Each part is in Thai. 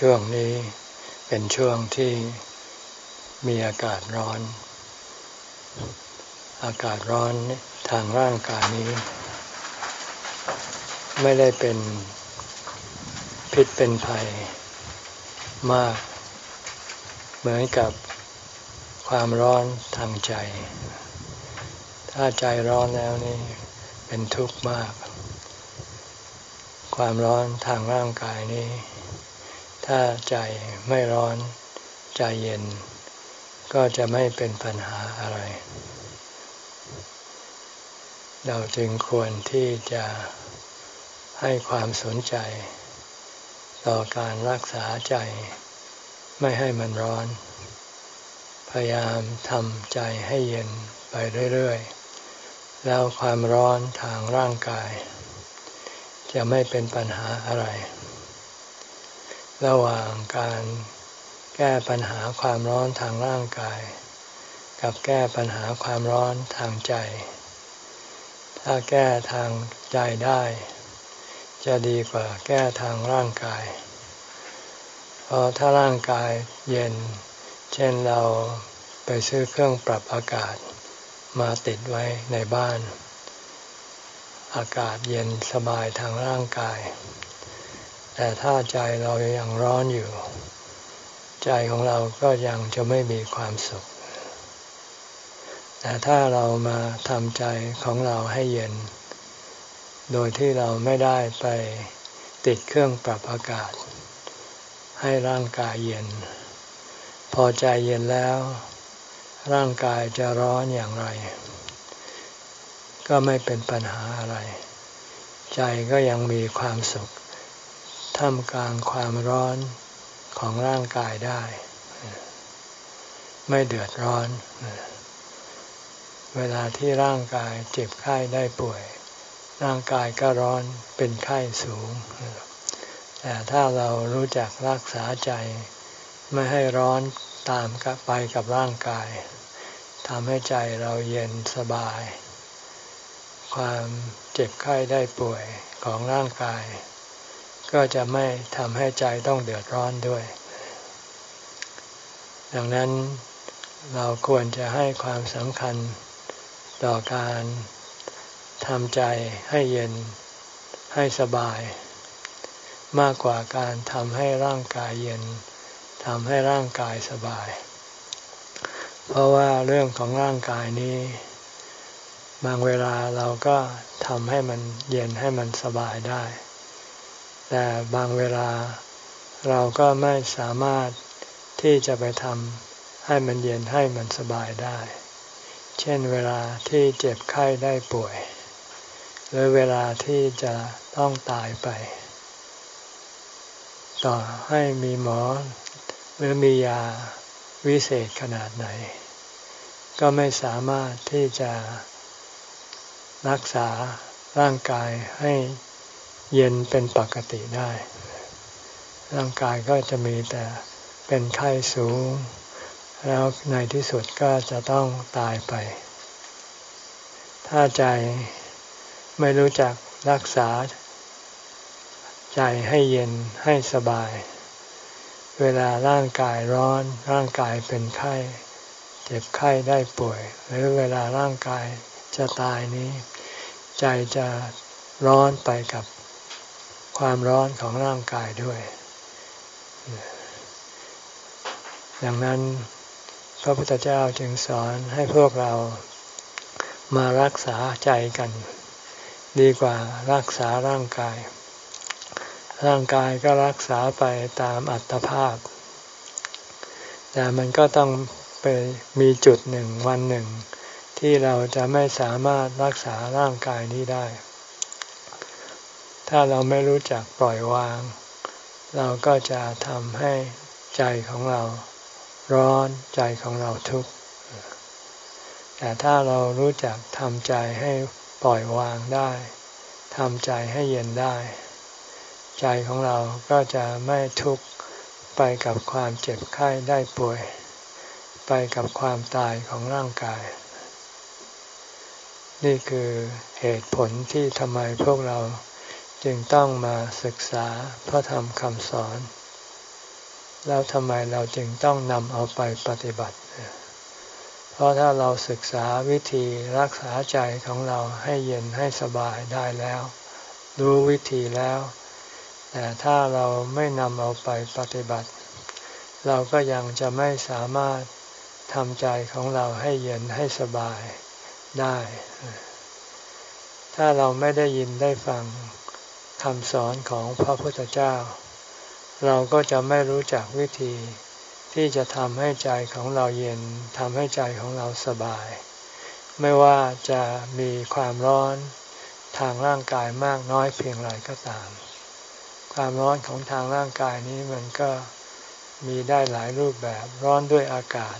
ช่วงนี้เป็นช่วงที่มีอากาศร้อน อากาศร้อนทางร่างกายนี้ ไม่ได้เป็นพิษเป็นภัยมาก เหมือนกับความร้อนทางใจ ถ้าใจร้อนแล้วนี่เป็นทุกข์มาก ความร้อนทางร่างกายนี้ ถ้าใจไม่ร้อนใจเย็น ก็จะไม่เป็นปัญหาอะไร เราจึงควรที่จะให้ความสนใจ ต่อการรักษาใจ ไม่ให้มันร้อน พยายามทำใจให้เย็นไปเรื่อยๆ แล้วความร้อนทางร่างกาย จะไม่เป็นปัญหาอะไร ระหว่างการแก้ปัญหาความร้อนทางร่างกาย กับแก้ปัญหาความร้อนทางใจ ถ้าแก้ทางใจได้ จะดีกว่าแก้ทางร่างกาย เพราะถ้าร่างกายเย็น เช่นเราไปซื้อเครื่องปรับอากาศ มาติดไว้ในบ้าน อากาศเย็นสบายทางร่างกาย แต่ถ้าใจเรายังร้อนอยู่ ใจของเราก็ยังจะไม่มีความสุข แต่ถ้าเรามาทำใจของเราให้เย็น โดยที่เราไม่ได้ไปติดเครื่องปรับอากาศ ให้ร่างกายเย็น พอใจเย็นแล้ว ร่างกายจะร้อนอย่างไร ก็ไม่เป็นปัญหาอะไร ใจก็ยังมีความสุข ท่ามกลางความร้อนของร่างกายได้ ไม่เดือดร้อน เวลาที่ร่างกายเจ็บไข้ได้ป่วย ร่างกายก็ร้อนเป็นไข้สูง แต่ถ้าเรารู้จักรักษาใจ ไม่ให้ร้อนตามกับไปกับร่างกายทำให้ใจเราเย็นสบาย ความเจ็บไข้ได้ป่วยของร่างกาย ก็จะไม่ทำให้ใจต้องเดือดร้อนด้วย ดังนั้นเราควรจะให้ความสำคัญต่อการทำใจให้เย็นให้สบาย มากกว่าการทำให้ร่างกายเย็นทำให้ร่างกายสบาย เพราะว่าเรื่องของร่างกายนี้ บางเวลาเราก็ทำให้มันเย็นให้มันสบายได้ แต่บางเวลาเราก็ไม่สามารถที่จะไปทำให้มันเย็นให้มันสบายได้ เช่นเวลาที่เจ็บไข้ได้ป่วย หรือเวลาที่จะต้องตายไป ต่อให้มีหมอหรือมียาวิเศษขนาดไหน ก็ไม่สามารถที่จะรักษาร่างกายให้ เย็นเป็นปกติได้ ร่างกายก็จะมีแต่เป็นไข้สูง แล้วในที่สุดก็จะต้องตายไป ถ้าใจไม่รู้จักรักษา ใจให้เย็นให้สบาย เวลาร่างกายร้อน ร่างกายเป็นไข้เจ็บไข้ได้ป่วย หรือเวลาร่างกายจะตายนี้ ใจจะร้อนไปกับ ความร้อนของร่างกายด้วย ดังนั้นพระพุทธเจ้าจึงสอนให้พวกเรามารักษาใจกัน ดีกว่ารักษาร่างกาย ร่างกายก็รักษาไปตามอัตภาพ แต่มันก็ต้องไปมีจุดหนึ่งวันหนึ่ง ที่เราจะไม่สามารถรักษาร่างกายนี้ได้ ถ้าเราไม่รู้จักปล่อยวาง เราก็จะทำให้ใจของเราร้อนใจของเราทุกข์แต่ถ้าเรารู้จักทำใจให้ปล่อยวางได้ทำใจให้เย็นได้ ใจของเราก็จะไม่ทุกข์ไปกับความเจ็บไข้ได้ป่วย ไปกับความตายของร่างกาย นี่คือเหตุผลที่ทำไมพวกเรา จึงต้องมาศึกษาพระธรรมคำสอน แล้วทำไมเราจึงต้องนำเอาไปปฏิบัติ เพราะถ้าเราศึกษาวิธีรักษาใจของเราให้เย็นให้สบายได้แล้ว รู้วิธีแล้ว แต่ถ้าเราไม่นำเอาไปปฏิบัติ เราก็ยังจะไม่สามารถทำใจของเราให้เย็นให้สบายได้ ถ้าเราไม่ได้ยินได้ฟัง คำสอนของพระพุทธเจ้า เราก็จะไม่รู้จักวิธี ที่จะทำให้ใจของเราเย็นทำให้ใจของเราสบาย ไม่ว่าจะมีความร้อนทางร่างกายมากน้อยเพียงไรก็ตาม ความร้อนของทางร่างกายนี้มันก็มีได้หลายรูปแบบร้อนด้วยอากาศ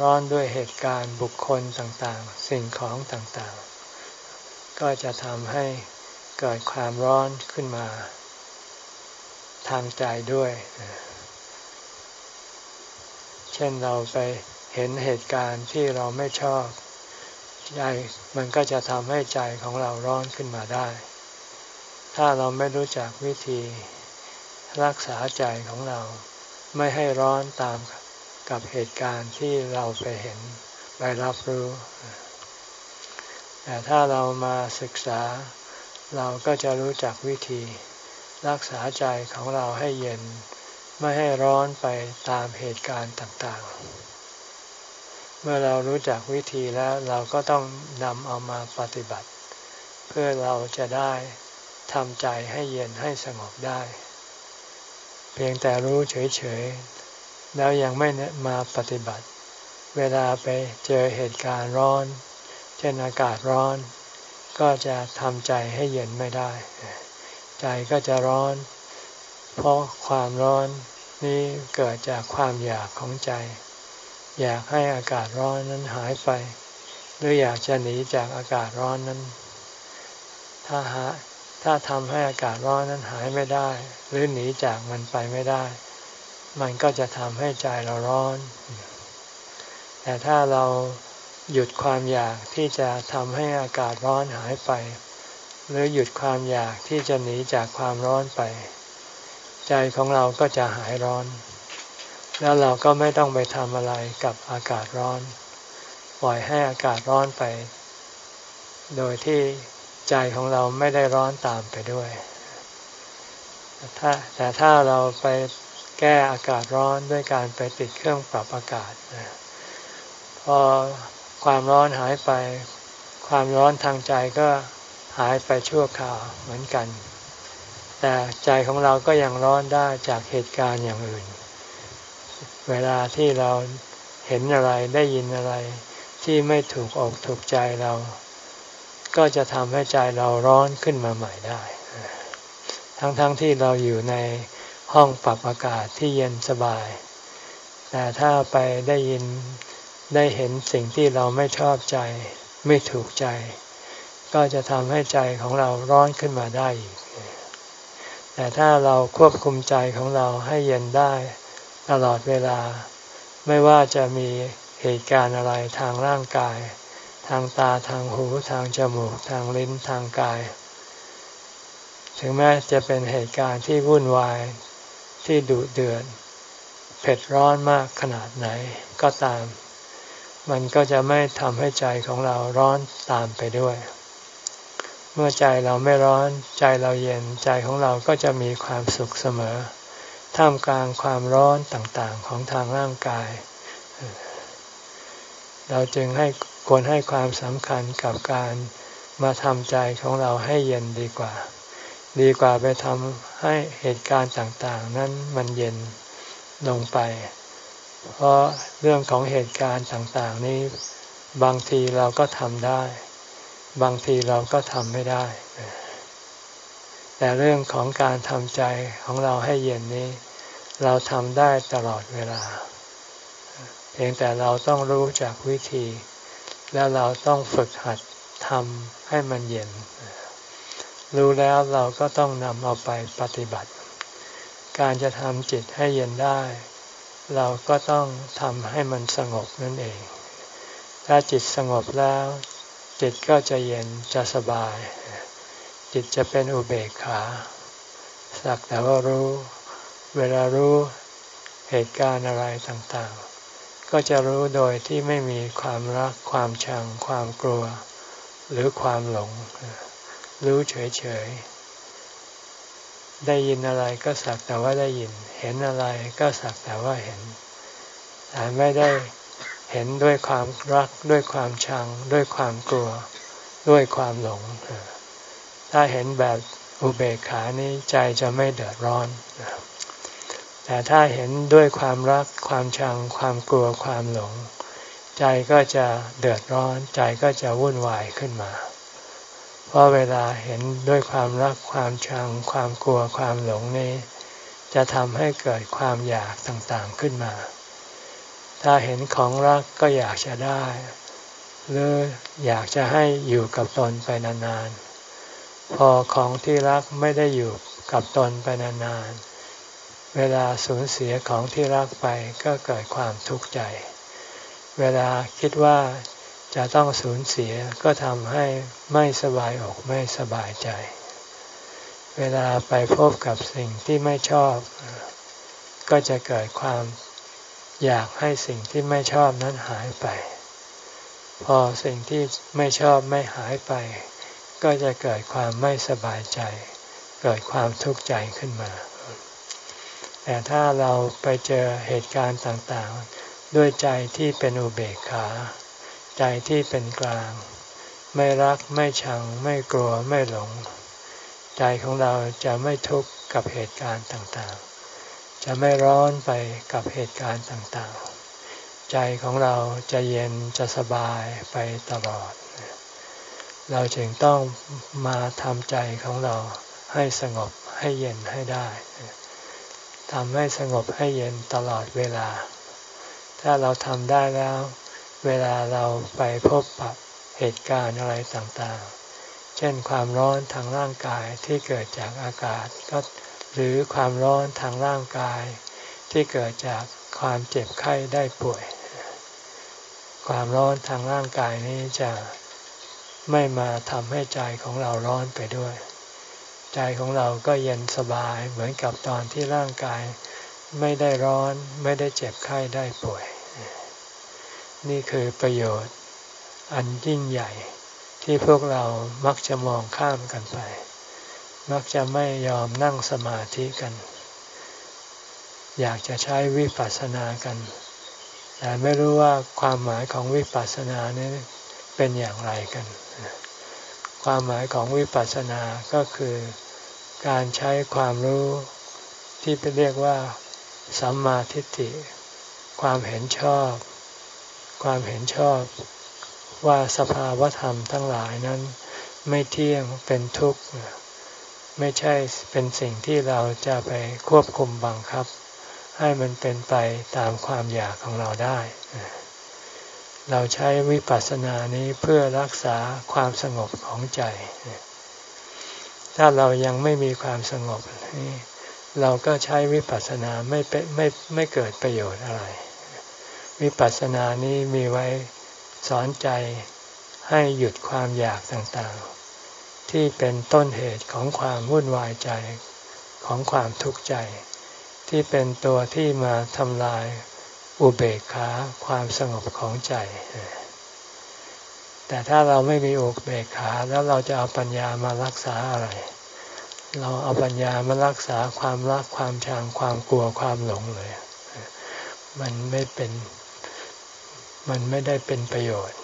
ร้อนด้วยเหตุการณ์บุคคลต่างๆ สิ่งของต่างๆ ก็จะทำให้ เกิดความร้อนขึ้นมา ทางใจด้วย เช่นเราไปเห็นเหตุการณ์ที่เราไม่ชอบใจมันก็จะทำให้ใจของเราร้อนขึ้นมาได้ ถ้าเราไม่รู้จักวิธีรักษาใจของเรา ไม่ให้ร้อนตามกับเหตุการณ์ที่เราไปเห็นไปรับรู้ แต่ถ้าเรามาศึกษา เราก็จะรู้จักวิธี รักษาใจของเราให้เย็น ไม่ให้ร้อนไปตามเหตุการณ์ต่างๆ เมื่อเรารู้จักวิธีแล้วเราก็ต้องนำเอามาปฏิบัติ เพื่อเราจะได้ทำใจให้เย็นให้สงบได้ เพียงแต่รู้เฉยๆ แล้วยังไม่มาปฏิบัติ เวลาไปเจอเหตุการณ์ร้อน เช่นอากาศร้อน ก็จะทำใจให้เย็นไม่ได้ ใจก็จะร้อน เพราะความร้อนนี้เกิดจากความอยากของใจ อยากให้อากาศร้อนนั้นหายไป หรืออยากจะหนีจากอากาศร้อนนั้น ถ้าหาถ้าทำให้อากาศร้อนนั้นหายไม่ได้ หรือหนีจากมันไปไม่ได้ มันก็จะทำให้ใจเราร้อน แต่ถ้าเรา หยุดความอยากที่จะทำให้อากาศร้อนหายไป หรือหยุดความอยากที่จะหนีจากความร้อนไป ใจของเราก็จะหายร้อน แล้วเราก็ไม่ต้องไปทำอะไรกับอากาศร้อน ปล่อยให้อากาศร้อนไป โดยที่ใจของเราไม่ได้ร้อนตามไปด้วยถ้าแต่ถ้าเราไปแก้อากาศร้อนด้วยการไปติดเครื่องปรับอากาศพอ ความร้อนหายไป ความร้อนทางใจก็หายไปชั่วคราวเหมือนกัน แต่ใจของเราก็ยังร้อนได้จากเหตุการณ์อย่างอื่น เวลาที่เราเห็นอะไรได้ยินอะไรที่ไม่ถูกอกถูกใจเรา ก็จะทำให้ใจเราร้อนขึ้นมาใหม่ได้ ทั้งๆทที่เราอยู่ในห้องปรับอากาศที่เย็นสบาย แต่ถ้าไปได้ยิน ได้เห็นสิ่งที่เราไม่ชอบใจ ไม่ถูกใจ ก็จะทำให้ใจของเราร้อนขึ้นมาได้อีกแต่ถ้าเราควบคุมใจของเราให้เย็นได้ตลอดเวลา ไม่ว่าจะมีเหตุการณ์อะไรทางร่างกาย ทางตาทางหูทางจมูก ทางลิ้นทางกาย ถึงแม้จะเป็นเหตุการณ์ที่วุ่นวายที่ดุเดือดเผ็ดร้อนมากขนาดไหนก็ตาม มันก็จะไม่ทำให้ใจของเราร้อนตามไปด้วย เมื่อใจเราไม่ร้อนใจเราเย็นใจของเราก็จะมีความสุขเสมอ ท่ามกลางความร้อนต่างๆของทางร่างกาย เราจึงให้ควรให้ความสำคัญกับการมาทำใจของเราให้เย็นดีกว่า ดีกว่าไปทำให้เหตุการณ์ต่างๆ นั้นมันเย็นลงไป เพราะเรื่องของเหตุการณ์ต่างๆ นี้บางทีเราก็ทำได้ บางทีเราก็ทำไม่ได้ แต่เรื่องของการทำใจของเราให้เย็นนี้ เราทำได้ตลอดเวลา เพียงแต่เราต้องรู้จากวิธี แล้วเราต้องฝึกหัดทำให้มันเย็น รู้แล้วเราก็ต้องนำเอาไปปฏิบัติ การจะทำจิตให้เย็นได้ เราก็ต้องทำให้มันสงบนั่นเอง ถ้าจิตสงบแล้ว จิตก็จะเย็นจะสบาย จิตจะเป็นอุเบกขาสักแต่ว่ารู้ เวลารู้เหตุการณ์อะไรต่างๆ ก็จะรู้โดยที่ไม่มีความรัก ความชัง ความกลัว หรือความหลง รู้เฉยๆ ได้ยินอะไรก็สักแต่ว่าได้ยิน เห็นอะไรก็สักแต่ว่าเห็น แต่ไม่ได้เห็นด้วยความรักด้วยความชัง ด้วยความกลัว ด้วยความหลง ถ้าเห็นแบบอุเบกขานี้ใจจะไม่เดือดร้อน แต่ถ้าเห็นด้วยความรักความชัง ความกลัวความหลง ใจก็จะเดือดร้อน ใจก็จะวุ่นวายขึ้นมา เพราะเวลาเห็นด้วยความรักความชัง ความกลัวความหลงนี้ จะทำให้เกิดความอยากต่างๆขึ้นมา ถ้าเห็นของรักก็อยากจะได้ หรืออยากจะให้อยู่กับตนไปนานๆ พอของที่รักไม่ได้อยู่กับตนไปนานๆเวลาสูญเสียของที่รักไปก็เกิดความทุกข์ใจ เวลาคิดว่า จะต้องสูญเสียก็ทำให้ไม่สบายอกไม่สบายใจ เวลาไปพบกับสิ่งที่ไม่ชอบ ก็จะเกิดความอยากให้สิ่งที่ไม่ชอบนั้นหายไป พอสิ่งที่ไม่ชอบไม่หายไป ก็จะเกิดความไม่สบายใจ เกิดความทุกข์ใจขึ้นมา แต่ถ้าเราไปเจอเหตุการณ์ต่างๆ ด้วยใจที่เป็นอุเบกขา ใจที่เป็นกลาง ไม่รักไม่ชัง ไม่กลัวไม่หลง ใจของเราจะไม่ทุกข์กับเหตุการณ์ต่างๆ จะไม่ร้อนไปกับเหตุการณ์ต่างๆ ใจของเราจะเย็นจะสบายไปตลอด เราจึงต้องมาทำใจของเราให้สงบให้เย็นให้ได้ทำให้สงบให้เย็นตลอดเวลา ถ้าเราทำได้แล้ว เวลาเราไปพบปะเหตุการณ์อะไรต่างๆ เช่นความร้อนทางร่างกายที่เกิดจากอากาศก็หรือความร้อนทางร่างกาย ที่เกิดจากความเจ็บไข้ได้ป่วย ความร้อนทางร่างกายนี้จะไม่มาทำให้ใจของเราร้อนไปด้วย ใจของเราก็เย็นสบายเหมือนกับตอนที่ร่างกาย ไม่ได้ร้อนไม่ได้เจ็บไข้ได้ป่วย นี่คือประโยชน์ อันยิ่งใหญ่ที่พวกเรามักจะมองข้ามกันไป มักจะไม่ยอมนั่งสมาธิกัน อยากจะใช้วิปัสสนากัน แต่ไม่รู้ว่าความหมายของวิปัสสนานี้เป็นอย่างไรกัน ความหมายของวิปัสสนาก็คือการใช้ความรู้ที่ไปเรียกว่าสัมมาทิฏฐิ ความเห็นชอบ ความเห็นชอบว่าสภาวธรรมทั้งหลายนั้น ไม่เที่ยงเป็นทุกข์ไม่ใช่เป็นสิ่งที่เราจะไปควบคุมบังคับ ให้มันเป็นไปตามความอยากของเราได้ เราใช้วิปัสสนานี้เพื่อรักษาความสงบของใจ ถ้าเรายังไม่มีความสงบนี่เราก็ใช้วิปัสสนาไม่เป็นไม่ไม่เกิดประโยชน์อะไร วิปัสสนานี้มีไว้สอนใจให้หยุดความอยากต่างๆ ที่เป็นต้นเหตุของความวุ่นวายใจของความทุกข์ใจ ที่เป็นตัวที่มาทำลายอุเบกขาความสงบของใจ แต่ถ้าเราไม่มีอุเบกขาแล้วเราจะเอาปัญญามารักษาอะไร เราเอาปัญญามารักษาความรักความชังความกลัวความหลงเลย มันไม่เป็น มันไม่ได้เป็นประโยชน์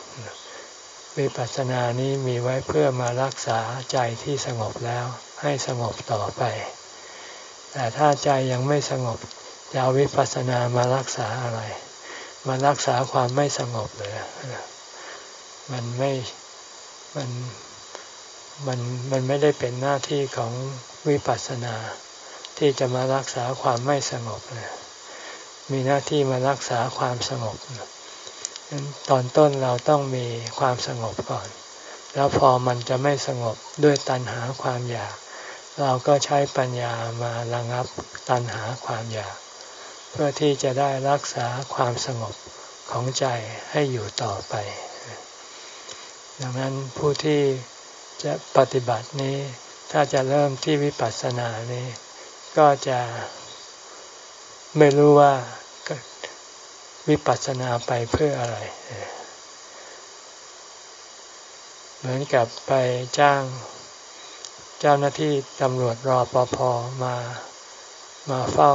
วิปัสสนานี้มีไว้เพื่อมารักษาใจที่สงบแล้วให้สงบต่อไป แต่ถ้าใจยังไม่สงบจะเอาวิปัสสนามารักษาอะไร มารักษาความไม่สงบเลยมันไม่มันมันมันไม่ได้เป็นหน้าที่ของวิปัสสนา ที่จะมารักษาความไม่สงบเลยมีหน้าที่มารักษาความสงบ ตอนต้นเราต้องมีความสงบก่อน แล้วพอมันจะไม่สงบด้วยตัณหาความอยาก เราก็ใช้ปัญญามาระงับตัณหาความอยาก เพื่อที่จะได้รักษาความสงบของใจให้อยู่ต่อไป ดังนั้นผู้ที่จะปฏิบัตินี้ ถ้าจะเริ่มที่วิปัสสนานี้ ก็จะไม่รู้ว่า วิปัสสนาไปเพื่ออะไร เหมือนกับไปจ้างเจ้าหน้าที่ตำรวจรอปภมามาเฝ้า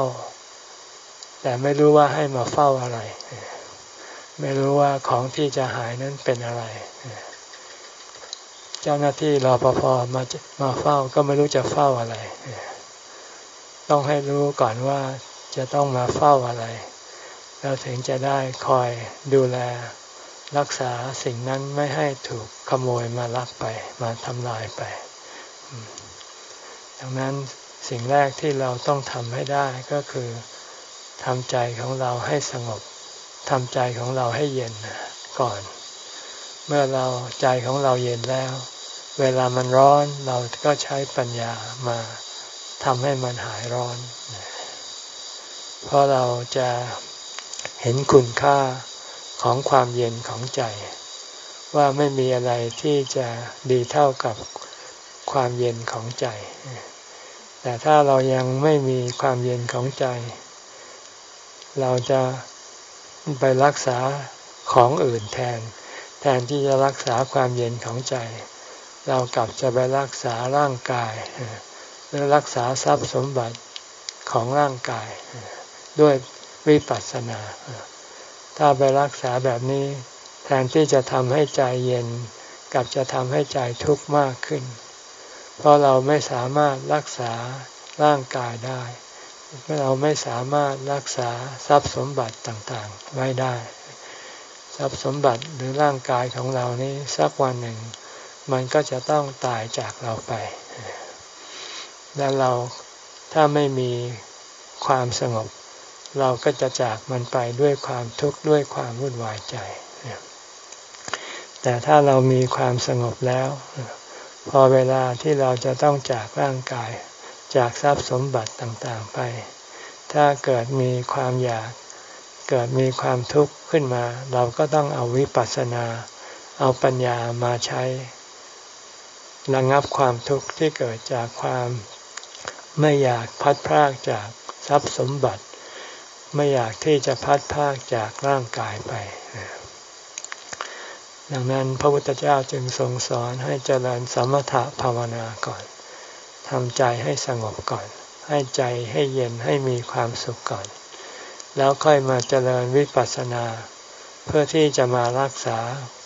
แต่ไม่รู้ว่าให้มาเฝ้าอะไร ไม่รู้ว่าของที่จะหายนั้นเป็นอะไร เจ้าหน้าที่รอปภมามาเฝ้าก็ไม่รู้จะเฝ้าอะไร ต้องให้รู้ก่อนว่าจะต้องมาเฝ้าอะไร แล้วถึงจะได้คอยดูแลรักษาสิ่งนั้นไม่ให้ถูกขโมยมาลักไปมาทำลายไป ดังนั้นสิ่งแรกที่เราต้องทำให้ได้ก็คือทำใจของเราให้สงบทำใจของเราให้เย็นก่อน เมื่อเราใจของเราเย็นแล้ว เวลามันร้อนเราก็ใช้ปัญญามาทำให้มันหายร้อน เพราะเราจะ เห็นคุณค่าของความเย็นของใจ ว่าไม่มีอะไรที่จะดีเท่ากับความเย็นของใจ แต่ถ้าเรายังไม่มีความเย็นของใจ เราจะไปรักษาของอื่นแทน แทนที่จะรักษาความเย็นของใจ เรากลับจะไปรักษาร่างกายหรือรักษาทรัพย์สมบัติของร่างกาย ด้วย วิปัสสนา ถ้าไปรักษาแบบนี้ แทนที่จะทำให้ใจเย็นกับจะทำให้ใจทุกข์มากขึ้น เพราะเราไม่สามารถรักษาร่างกายได้ เราไม่สามารถรักษาทรัพย์สมบัติต่างๆไว้ได้ ทรัพย์สมบัติหรือร่างกายของเรานี้สักวันหนึ่ง มันก็จะต้องตายจากเราไป และเราถ้าไม่มีความสงบ เราก็จะจากมันไปด้วยความทุกข์ด้วยความวุ่นวายใจ แต่ถ้าเรามีความสงบแล้ว พอเวลาที่เราจะต้องจากร่างกาย จากทรัพย์สมบัติต่างๆไป ถ้าเกิดมีความอยาก เกิดมีความทุกข์ขึ้นมา เราก็ต้องเอาวิปัสสนา เอาปัญญามาใช้ระงับความทุกข์ที่เกิดจากความไม่อยากพัดพรากจากทรัพย์สมบัติ ไม่อยากที่จะพัดพากจากร่างกายไป ดังนั้นพระพุทธเจ้าจึงทรงสอนให้เจริญสมถะภาวนาก่อนทำใจให้สงบก่อน ให้ใจให้เย็นให้มีความสุขก่อน แล้วค่อยมาเจริญวิปัสสนา เพื่อที่จะมารักษา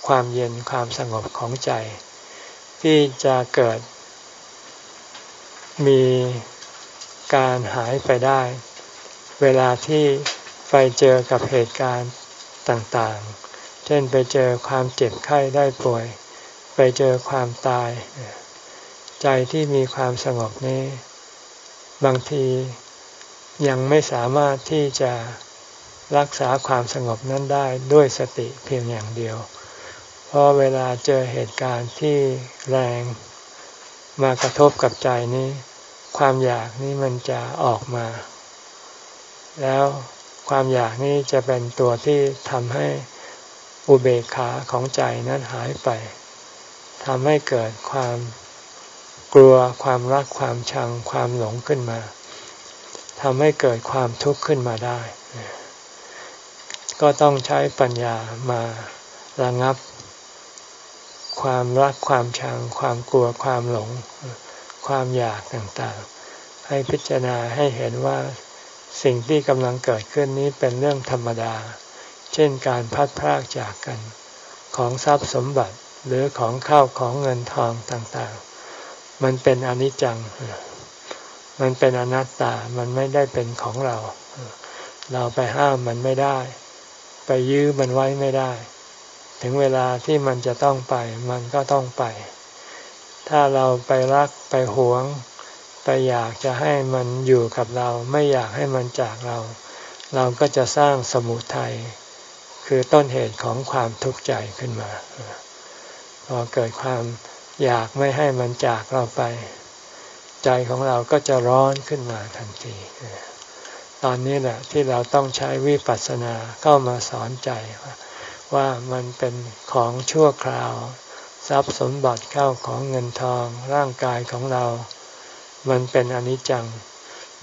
ความเย็นความสงบของใจ ที่จะเกิดมีการหายไปได้ เวลาที่ไปเจอกับเหตุการณ์ต่างๆ เช่นไปเจอความเจ็บไข้ได้ป่วย ไปเจอความตาย ใจที่มีความสงบนี้ บางทียังไม่สามารถที่จะรักษาความสงบนั้นได้ด้วยสติเพียงอย่างเดียว เพราะเวลาเจอเหตุการณ์ที่แรงมากระทบกับใจนี้ ความอยากนี้มันจะออกมา แล้วความอยากนี้จะเป็นตัวที่ทำให้อุเบกขาของใจนั้นหายไปทำให้เกิดความกลัวความรักความชังความหลงขึ้นมาทำให้เกิดความทุกข์ขึ้นมาได้ ก็ต้องใช้ปัญญามาระงับ ความรักความชัง ความกลัวความหลง ความอยากต่างๆ ให้พิจารณาให้เห็นว่า สิ่งที่กำลังเกิดขึ้นนี้เป็นเรื่องธรรมดา เช่นการพัดพรากจากกัน ของทรัพย์สมบัติหรือของข้าวของเงินทองต่างๆ มันเป็นอนิจจัง มันเป็นอนัตตา มันไม่ได้เป็นของเรา เราไปห้ามมันไม่ได้ ไปยื้อมันไว้ไม่ได้ ถึงเวลาที่มันจะต้องไป มันก็ต้องไป ถ้าเราไปรักไปหวง ไปอยากจะให้มันอยู่กับเรา ไม่อยากให้มันจากเรา เราก็จะสร้างสมุทัยคือต้นเหตุของความทุกข์ใจขึ้นมา พอเกิดความอยากไม่ให้มันจากเราไป ใจของเราก็จะร้อนขึ้นมาทันที ตอนนี้แหละที่เราต้องใช้วิปัสสนาเข้ามาสอนใจ ว่ามันเป็นของชั่วคราว ทรัพย์สมบัติเข้าของเงินทองร่างกายของเรา มันเป็นอนิจจัง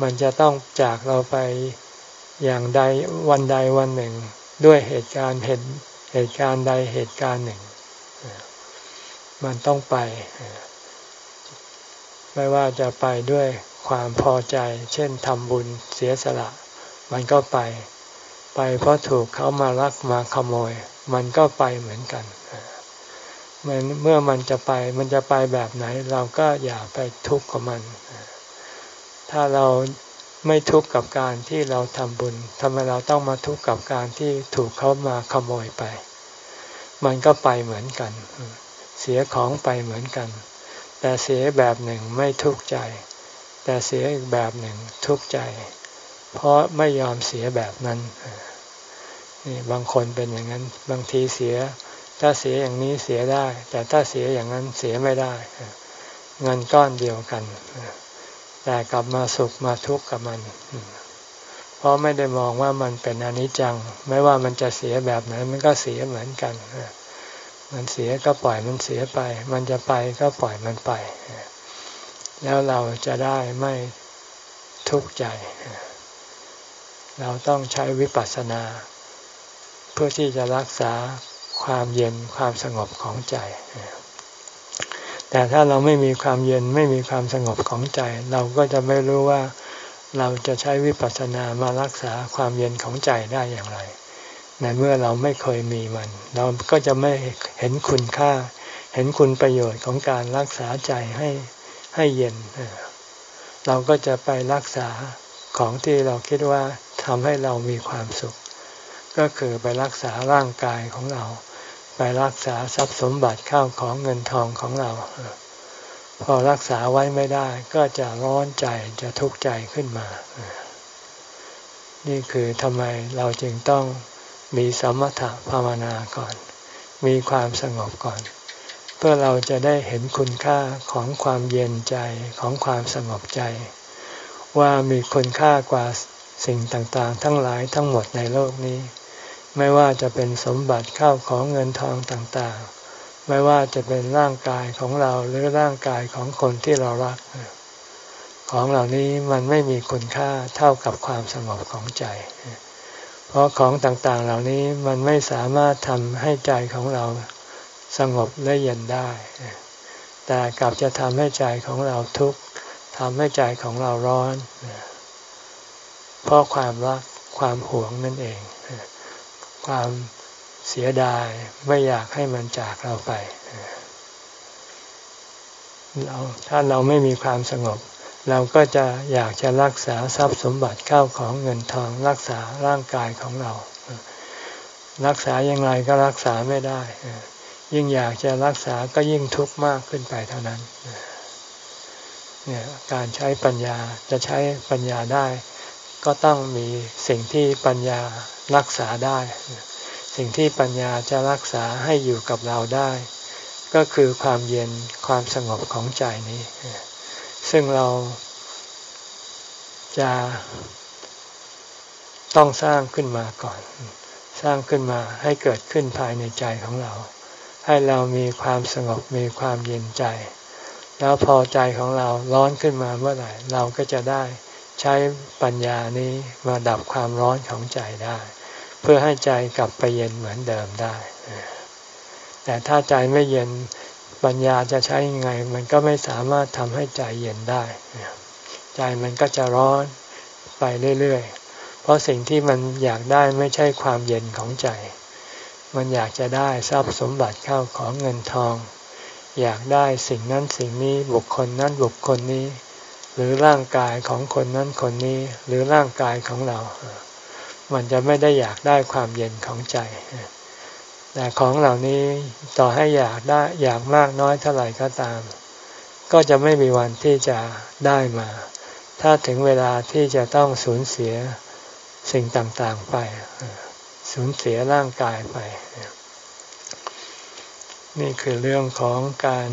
มันจะต้องจากเราไปอย่างใดวันใดวันหนึ่ง ด้วยเหตุการณ์เหตุเหตุการณ์ใดเหตุการณ์หนึ่ง มันต้องไป ไม่ว่าจะไปด้วยความพอใจ เช่นทำบุญเสียสละ มันก็ไป ไปเพราะถูกเขามาลักมาขโมย มันก็ไปเหมือนกัน มันเมื่อมันจะไป มันจะไปแบบไหน เราก็อย่าไปทุกข์กับมัน ถ้าเราไม่ทุกข์กับการที่เราทำบุญทำไมเราต้องมาทุกข์กับการที่ถูกเขามาขโมยไป มันก็ไปเหมือนกัน เสียของไปเหมือนกัน แต่เสียแบบหนึ่งไม่ทุกข์ใจ แต่เสียอีกแบบหนึ่งทุกข์ใจ เพราะไม่ยอมเสียแบบนั้นนี่บางคนเป็นอย่างนั้น บางทีเสีย ถ้าเสียอย่างนี้เสียได้ แต่ถ้าเสียอย่างนั้นเสียไม่ได้ เงินก้อนเดียวกัน แต่กลับมาสุขมาทุกข์กับมัน เพราะไม่ได้มองว่ามันเป็นอนิจจัง ไม่ว่ามันจะเสียแบบไหนมันก็เสียเหมือนกันมันเสียก็ปล่อยมันเสียไป มันจะไปก็ปล่อยมันไป แล้วเราจะได้ไม่ทุกข์ใจ เราต้องใช้วิปัสสนา เพื่อที่จะรักษา ความเย็นความสงบของใจ แต่ถ้าเราไม่มีความเย็นไม่มีความสงบของใจ เราก็จะไม่รู้ว่าเราจะใช้วิปัสสนามารักษาความเย็นของใจได้อย่างไร ในเมื่อเราไม่เคยมีมัน เราก็จะไม่เห็นคุณค่า เห็นคุณประโยชน์ของการรักษาใจให้ให้เย็น เราก็จะไปรักษาของที่เราคิดว่าทำให้เรามีความสุข ก็คือไปรักษาร่างกายของเรา ไปรักษาทรัพย์สมบัติข้าวของเงินทองของเรา พอรักษาไว้ไม่ได้ก็จะร้อนใจจะทุกข์ใจขึ้นมา นี่คือทำไมเราจึงต้องมีสมถะภาวนาก่อน มีความสงบก่อน เพื่อเราจะได้เห็นคุณค่าของความเย็นใจของความสงบใจ ว่ามีคุณค่ากว่าสิ่งต่างๆ ทั้งหลายทั้งหมดในโลกนี้ ไม่ว่าจะเป็นสมบัติเข้าของเงินทองต่างๆ ไม่ว่าจะเป็นร่างกายของเราหรือร่างกายของคนที่เรารัก ของเหล่านี้มันไม่มีคุณค่าเท่ากับความสงบของใจ เพราะของต่างๆเหล่านี้มันไม่สามารถทำให้ใจของเราสงบและเย็นได้ แต่กลับจะทำให้ใจของเราทุกข์ทำให้ใจของเราร้อน เพราะความรักความหวงนั่นเอง ความเสียดายไม่อยากให้มันจากเราไปเราถ้าเราไม่มีความสงบ เราก็จะอยากจะรักษาทรัพย์สมบัติเข้าของเงินทอง รักษาร่างกายของเรา รักษาอย่างไรก็รักษาไม่ได้ ยิ่งอยากจะรักษาก็ยิ่งทุกข์มากขึ้นไปเท่านั้นเนี่ยการใช้ปัญญาจะใช้ปัญญาได้ ก็ต้องมีสิ่งที่ปัญญารักษาได้ สิ่งที่ปัญญาจะรักษาให้อยู่กับเราได้ ก็คือความเย็นความสงบของใจนี้ ซึ่งเราจะต้องสร้างขึ้นมาก่อน สร้างขึ้นมาให้เกิดขึ้นภายในใจของเรา ให้เรามีความสงบมีความเย็นใจ แล้วพอใจของเราร้อนขึ้นมาเมื่อไหร่ เราก็จะได้ ใช้ปัญญานี้มาดับความร้อนของใจได้ เพื่อให้ใจกลับไปเย็นเหมือนเดิมได้ แต่ถ้าใจไม่เย็นปัญญาจะใช้ยังไง มันก็ไม่สามารถทำให้ใจเย็นได้ ใจมันก็จะร้อนไปเรื่อยๆ เพราะสิ่งที่มันอยากได้ไม่ใช่ความเย็นของใจ มันอยากจะได้ทรัพย์สมบัติเข้าของเงินทอง อยากได้สิ่งนั้นสิ่งนี้บุคคลนั้นบุคคลนี้ หรือร่างกายของคนนั้นคนนี้หรือร่างกายของเรา มันจะไม่ได้อยากได้ความเย็นของใจ แต่ของเหล่านี้ต่อให้อยากได้อยากมากน้อยเท่าไหร่ก็ตาม ก็จะไม่มีวันที่จะได้มา ถ้าถึงเวลาที่จะต้องสูญเสียสิ่งต่างๆไป สูญเสียร่างกายไป นี่คือเรื่องของการ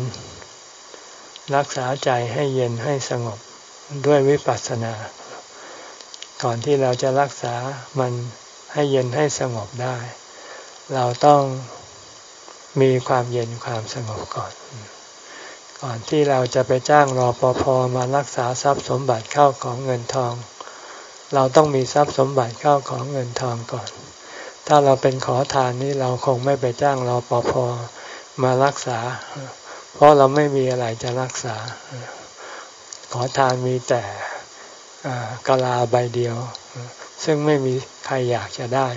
รักษาใจให้เย็นให้สงบ ด้วยวิปัสสนา ก่อนที่เราจะรักษามันให้เย็นให้สงบได้ เราต้องมีความเย็นความสงบก่อน ก่อนที่เราจะไปจ้างรอปภมารักษาทรัพย์สมบัติเข้าของเงินทอง เราต้องมีทรัพย์สมบัติเข้าของเงินทองก่อน ถ้าเราเป็นขอทานนี้เราคงไม่ไปจ้างรอปภมารักษา เพราะเราไม่มีอะไรจะรักษา ขอทานมีแต่กะลาใบเดียว ซึ่งไม่มีใครอยากจะได้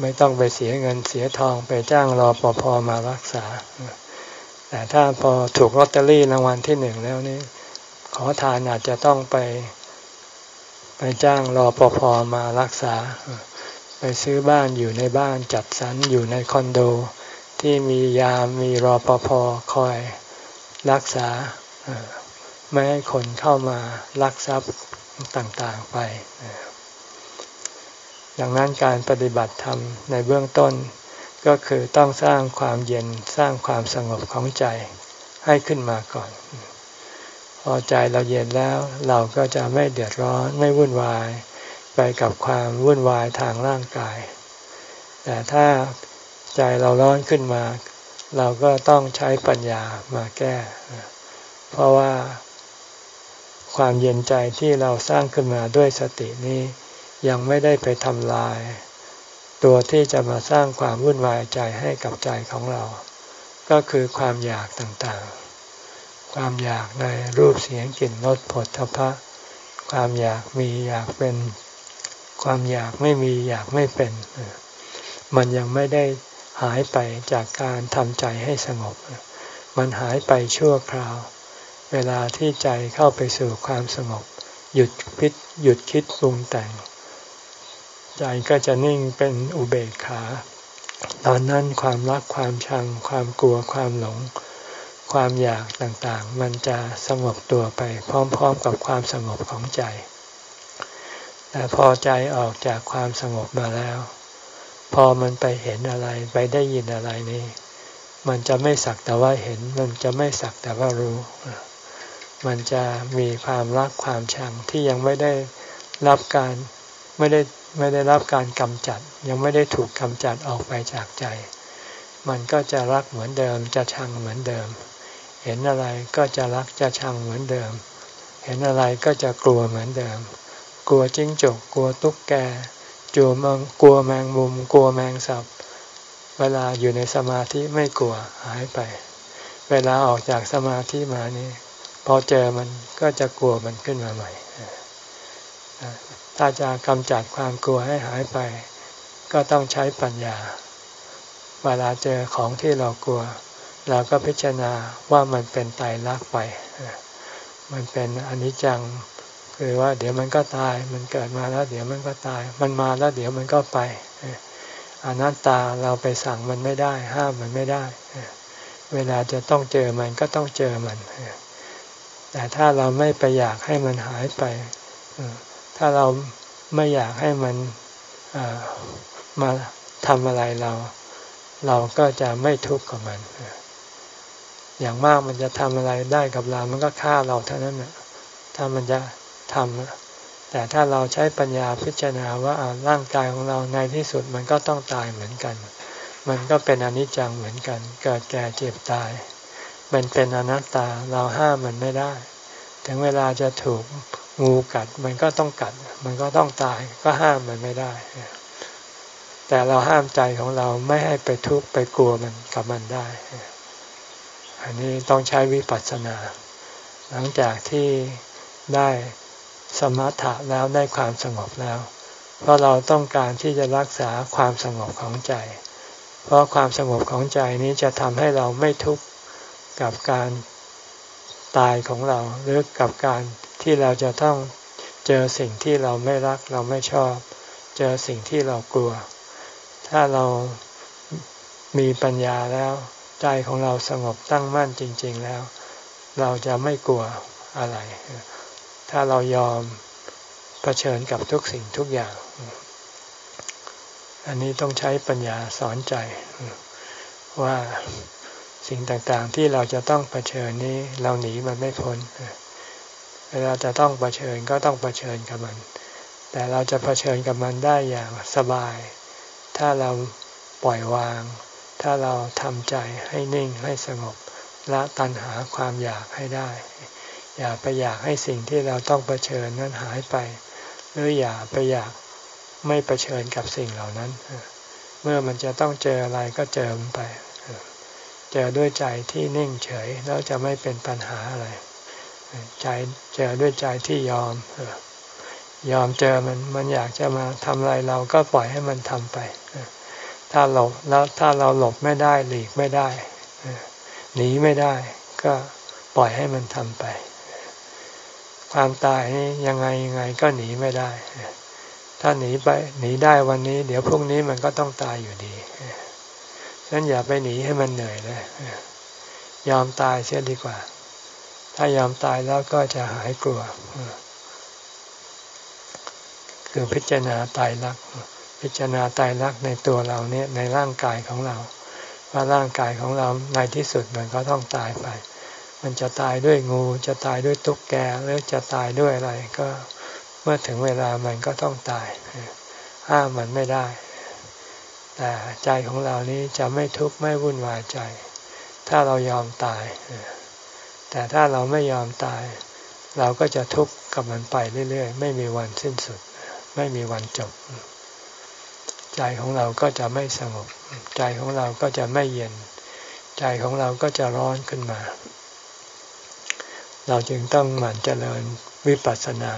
ไม่ต้องไปเสียเงินเสียทองไปจ้างรอปภมารักษา แต่ถ้าพอถูกลอตเตอรี่รางวัลที่หนึ่งแล้วนี่ขอทานอาจจะต้องไป ไปจ้างรอปภมารักษา ไปซื้อบ้านอยู่ในบ้านจัดสรรอยู่ในคอนโด ที่มียามมีรอปภคอยรักษา ไม่ให้คนเข้ามาลักทรัพย์ต่างๆไป ดังนั้นการปฏิบัติธรรมในเบื้องต้นก็คือต้องสร้างความเย็นสร้างความสงบของใจให้ขึ้นมาก่อน พอใจเราเย็นแล้วเราก็จะไม่เดือดร้อนไม่วุ่นวาย ไปกับความวุ่นวายทางร่างกาย แต่ถ้าใจเราร้อนขึ้นมา เราก็ต้องใช้ปัญญามาแก้ เพราะว่า ความเย็นใจที่เราสร้างขึ้นมาด้วยสตินี้ ยังไม่ได้ไปทำลาย ตัวที่จะมาสร้างความวุ่นวายใจให้กับใจของเรา ก็คือความอยากต่างๆ ความอยากในรูปเสียงกลิ่นรสผลทพะ ความอยากมีอยากเป็น ความอยากไม่มีอยากไม่เป็น มันยังไม่ได้หายไปจากการทำใจให้สงบ มันหายไปชั่วคราว เวลาที่ใจเข้าไปสู่ความสงบ หยุดพิษหยุดคิดปรุงแต่ง ใจก็จะนิ่งเป็นอุเบกขา ตอนนั้นความรักความชัง ความกลัวความหลง ความอยากต่างๆ มันจะสงบตัวไปพร้อมๆกับความสงบของใจ แต่พอใจออกจากความสงบมาแล้ว พอมันไปเห็นอะไรไปได้ยินอะไรนี่มันจะไม่สักแต่ว่าเห็น มันจะไม่สักแต่ว่ารู้ มันจะมีความรักความชังที่ยังไม่ได้รับการไม่ได้ไม่ได้รับการกำจัด ยังไม่ได้ถูกกำจัดออกไปจากใจ มันก็จะรักเหมือนเดิม จะชังเหมือนเดิม เห็นอะไรก็จะรักจะชังเหมือนเดิม เห็นอะไรก็จะกลัวเหมือนเดิม กลัวจิ้งจกกลัวตุ๊กแกจูมังกลัวแมงมุม กลัวแมงสับเวลาอยู่ในสมาธิไม่กลัวหายไป เวลาออกจากสมาธิมานี่ พอเจอมันก็จะกลัวมันขึ้นมาใหม่ ถ้าจะกำจัดความกลัวให้หายไป ก็ต้องใช้ปัญญา เวลาเจอของที่เรากลัว เราก็พิจารณาว่ามันเป็นไตรลักษณ์ไป มันเป็นอนิจจังคือว่าเดี๋ยวมันก็ตาย มันเกิดมาแล้ว เดี๋ยวมันก็ตาย มันมาแล้วเดี๋ยวมันก็ไปอนัตตาเราไปสั่งมันไม่ได้ ห้ามมันไม่ได้ เวลาจะต้องเจอมันก็ต้องเจอมัน แต่ถ้าเราไม่ไปอยากให้มันหายไป ถ้าเราไม่อยากให้มันมาทำอะไรเรา เราก็จะไม่ทุกข์กับมัน อย่างมากมันจะทำอะไรได้กับเรา มันก็ฆ่าเราเท่านั้นนะถ้ามันจะทำแต่ถ้าเราใช้ปัญญาพิจารณาว่าร่างกายของเราในที่สุดมันก็ต้องตายเหมือนกัน มันก็เป็นอนิจจังเหมือนกัน เกิดแก่เจ็บตาย มันเป็นอนัตตาเราห้ามมันไม่ได้ ถึงเวลาจะถูกงูกัด มันก็ต้องกัด มันก็ต้องตายก็ห้ามมันไม่ได้ แต่เราห้ามใจของเราไม่ให้ไปทุกข์ไปกลัวมันกับมันได้ อันนี้ต้องใช้วิปัสสนา หลังจากที่ได้สมถะแล้วได้ความสงบแล้ว เพราะเราต้องการที่จะรักษาความสงบของใจ เพราะความสงบของใจนี้จะทำให้เราไม่ทุกข์ กับการตายของเราหรือกับการที่เราจะต้องเจอสิ่งที่เราไม่รักเราไม่ชอบ เจอสิ่งที่เรากลัว ถ้าเรามีปัญญาแล้ว ใจของเราสงบตั้งมั่นจริง ๆแล้ว เราจะไม่กลัวอะไร ถ้าเรายอมเผชิญกับทุกสิ่งทุกอย่าง อันนี้ต้องใช้ปัญญาสอนใจว่า สิ่งต่างๆที่เราจะต้องเผชิญนี้เราหนีมันไม่พ้นเวลาจะต้องเผชิญก็ต้องเผชิญกับมัน แต่เราจะเผชิญกับมันได้อย่างสบาย ถ้าเราปล่อยวาง ถ้าเราทำใจให้นิ่งให้สงบละตัณหาความอยากให้ได้ อย่าไปอยากให้สิ่งที่เราต้องเผชิญนั้นหายไป หรืออย่าไปอยากไม่เผชิญกับสิ่งเหล่านั้น เมื่อมันจะต้องเจออะไรก็เจอมันไป เจอด้วยใจที่นิ่งเฉยแล้วจะไม่เป็นปัญหาอะไร ใจเจอด้วยใจที่ยอมยอมเจอมันมันอยากจะมาทำอะไรเราก็ปล่อยให้มันทำไปถ้าหลบแล้วถ้าเราหลบไม่ได้หลีกไม่ได้หนีไม่ได้ก็ปล่อยให้มันทำไป ความตายนี่ยังไงยังไงก็หนีไม่ได้ ถ้าหนีไปหนีได้วันนี้ เดี๋ยวพรุ่งนี้มันก็ต้องตายอยู่ดี ฉะนั้นอย่าไปหนีให้มันเหนื่อยเลยยอมตายเสียดีกว่า ถ้ายอมตายแล้วก็จะหายกลัวคือพิจารณาตายรัก พิจารณาตายรักในตัวเราเนี่ยในร่างกายของเรา ว่าร่างกายของเราในที่สุดมันก็ต้องตายไป มันจะตายด้วยงู จะตายด้วยตุ๊กแกหรือจะตายด้วยอะไรก็เมื่อถึงเวลามันก็ต้องตายห้ามมันไม่ได้ แต่ใจของเรานี้จะไม่ทุกข์ไม่วุ่นวายใจ ถ้าเรายอมตาย แต่ถ้าเราไม่ยอมตาย เราก็จะทุกข์กับมันไปเรื่อยๆ ไม่มีวันสิ้นสุด ไม่มีวันจบ ใจของเราก็จะไม่สงบ ใจของเราก็จะไม่เย็น ใจของเราก็จะร้อนขึ้นมา เราจึงต้องหมั่นเจริญวิปัสสนา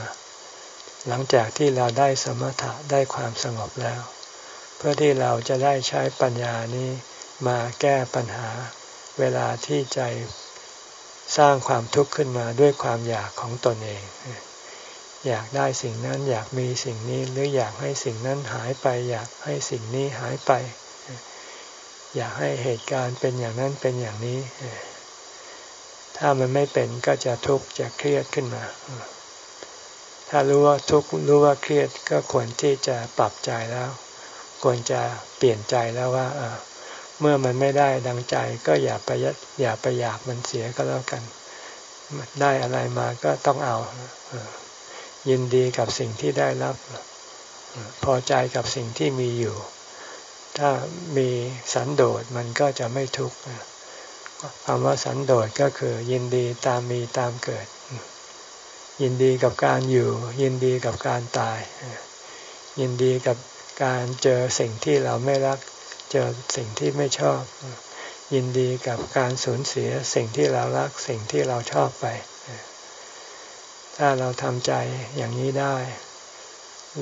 หลังจากที่เราได้สมถะได้ความสงบแล้ว เพื่อที่เราจะได้ใช้ปัญญานี้มาแก้ปัญหาเวลาที่ใจสร้างความทุกข์ขึ้นมาด้วยความอยากของตนเอง อยากได้สิ่งนั้นอยากมีสิ่งนี้หรืออยากให้สิ่งนั้นหายไป อยากให้สิ่งนี้หายไป อยากให้เหตุการณ์เป็นอย่างนั้นเป็นอย่างนี้ ถ้ามันไม่เป็นก็จะทุกข์จะเครียดขึ้นมา ถ้ารู้ว่าทุกข์รู้ว่าเครียดก็ควรที่จะปรับใจแล้ว ควรจะเปลี่ยนใจแล้วว่าเมื่อมันไม่ได้ดังใจ ก็อย่าไปอย่าไปอยากมันเสียก็แล้วกันได้อะไรมาก็ต้องเอายินดีกับสิ่งที่ได้รับ พอใจกับสิ่งที่มีอยู่ ถ้ามีสันโดษมันก็จะไม่ทุกข์คำว่าสันโดษก็คือ ยินดีตามมีตามเกิด ยินดีกับการอยู่ ยินดีกับการตาย ยินดีกับ การเจอสิ่งที่เราไม่รัก เจอสิ่งที่ไม่ชอบ ยินดีกับการสูญเสียสิ่งที่เรารักสิ่งที่เราชอบไป ถ้าเราทำใจอย่างนี้ได้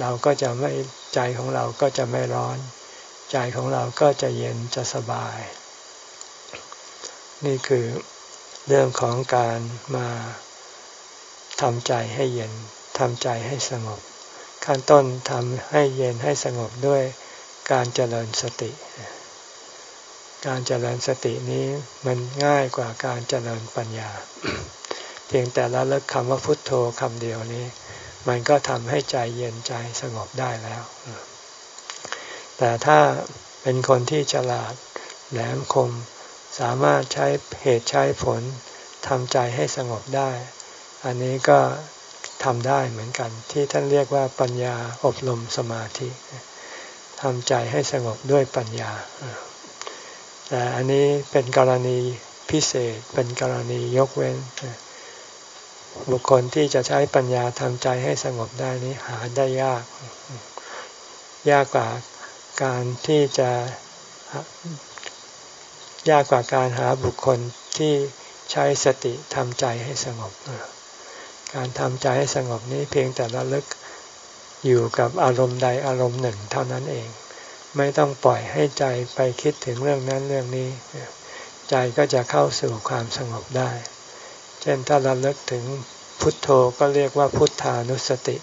เราก็จะไม่ใจของเราก็จะไม่ร้อน ใจของเราก็จะเย็นจะสบาย นี่คือเรื่องของการมาทำใจให้เย็นทำใจให้สงบ ขั้นต้นทำให้เย็นให้สงบด้วยการเจริญสติ การเจริญสตินี้มันง่ายกว่าการเจริญปัญญา เพียงแต่ละเลิกคำว่าพุทโธคำเดียวนี้ มันก็ทำให้ใจเย็นใจสงบได้แล้ว แต่ถ้าเป็นคนที่ฉลาดแหลมคม สามารถใช้เหตุใช้ผลทำใจให้สงบได้ อันนี้ก็ ทำได้เหมือนกัน ที่ท่านเรียกว่าปัญญาอบรมสมาธิทำใจให้สงบด้วยปัญญา แต่อันนี้เป็นกรณีพิเศษเป็นกรณียกเว้น บุคคลที่จะใช้ปัญญาทำใจให้สงบได้นี้หาได้ยาก ยากกว่าการที่จะยากกว่าการหาบุคคลที่ใช้สติทำใจให้สงบ การทำใจให้สงบนี้เพียงแต่ละลึกอยู่กับอารมณ์ใดอารมณ์หนึ่งเท่านั้นเอง ไม่ต้องปล่อยให้ใจไปคิดถึงเรื่องนั้นเรื่องนี้ ใจก็จะเข้าสู่ความสงบได้ เช่นถ้าราเลิกถึงพุทโธก็เรียกว่าพุทธานุสติ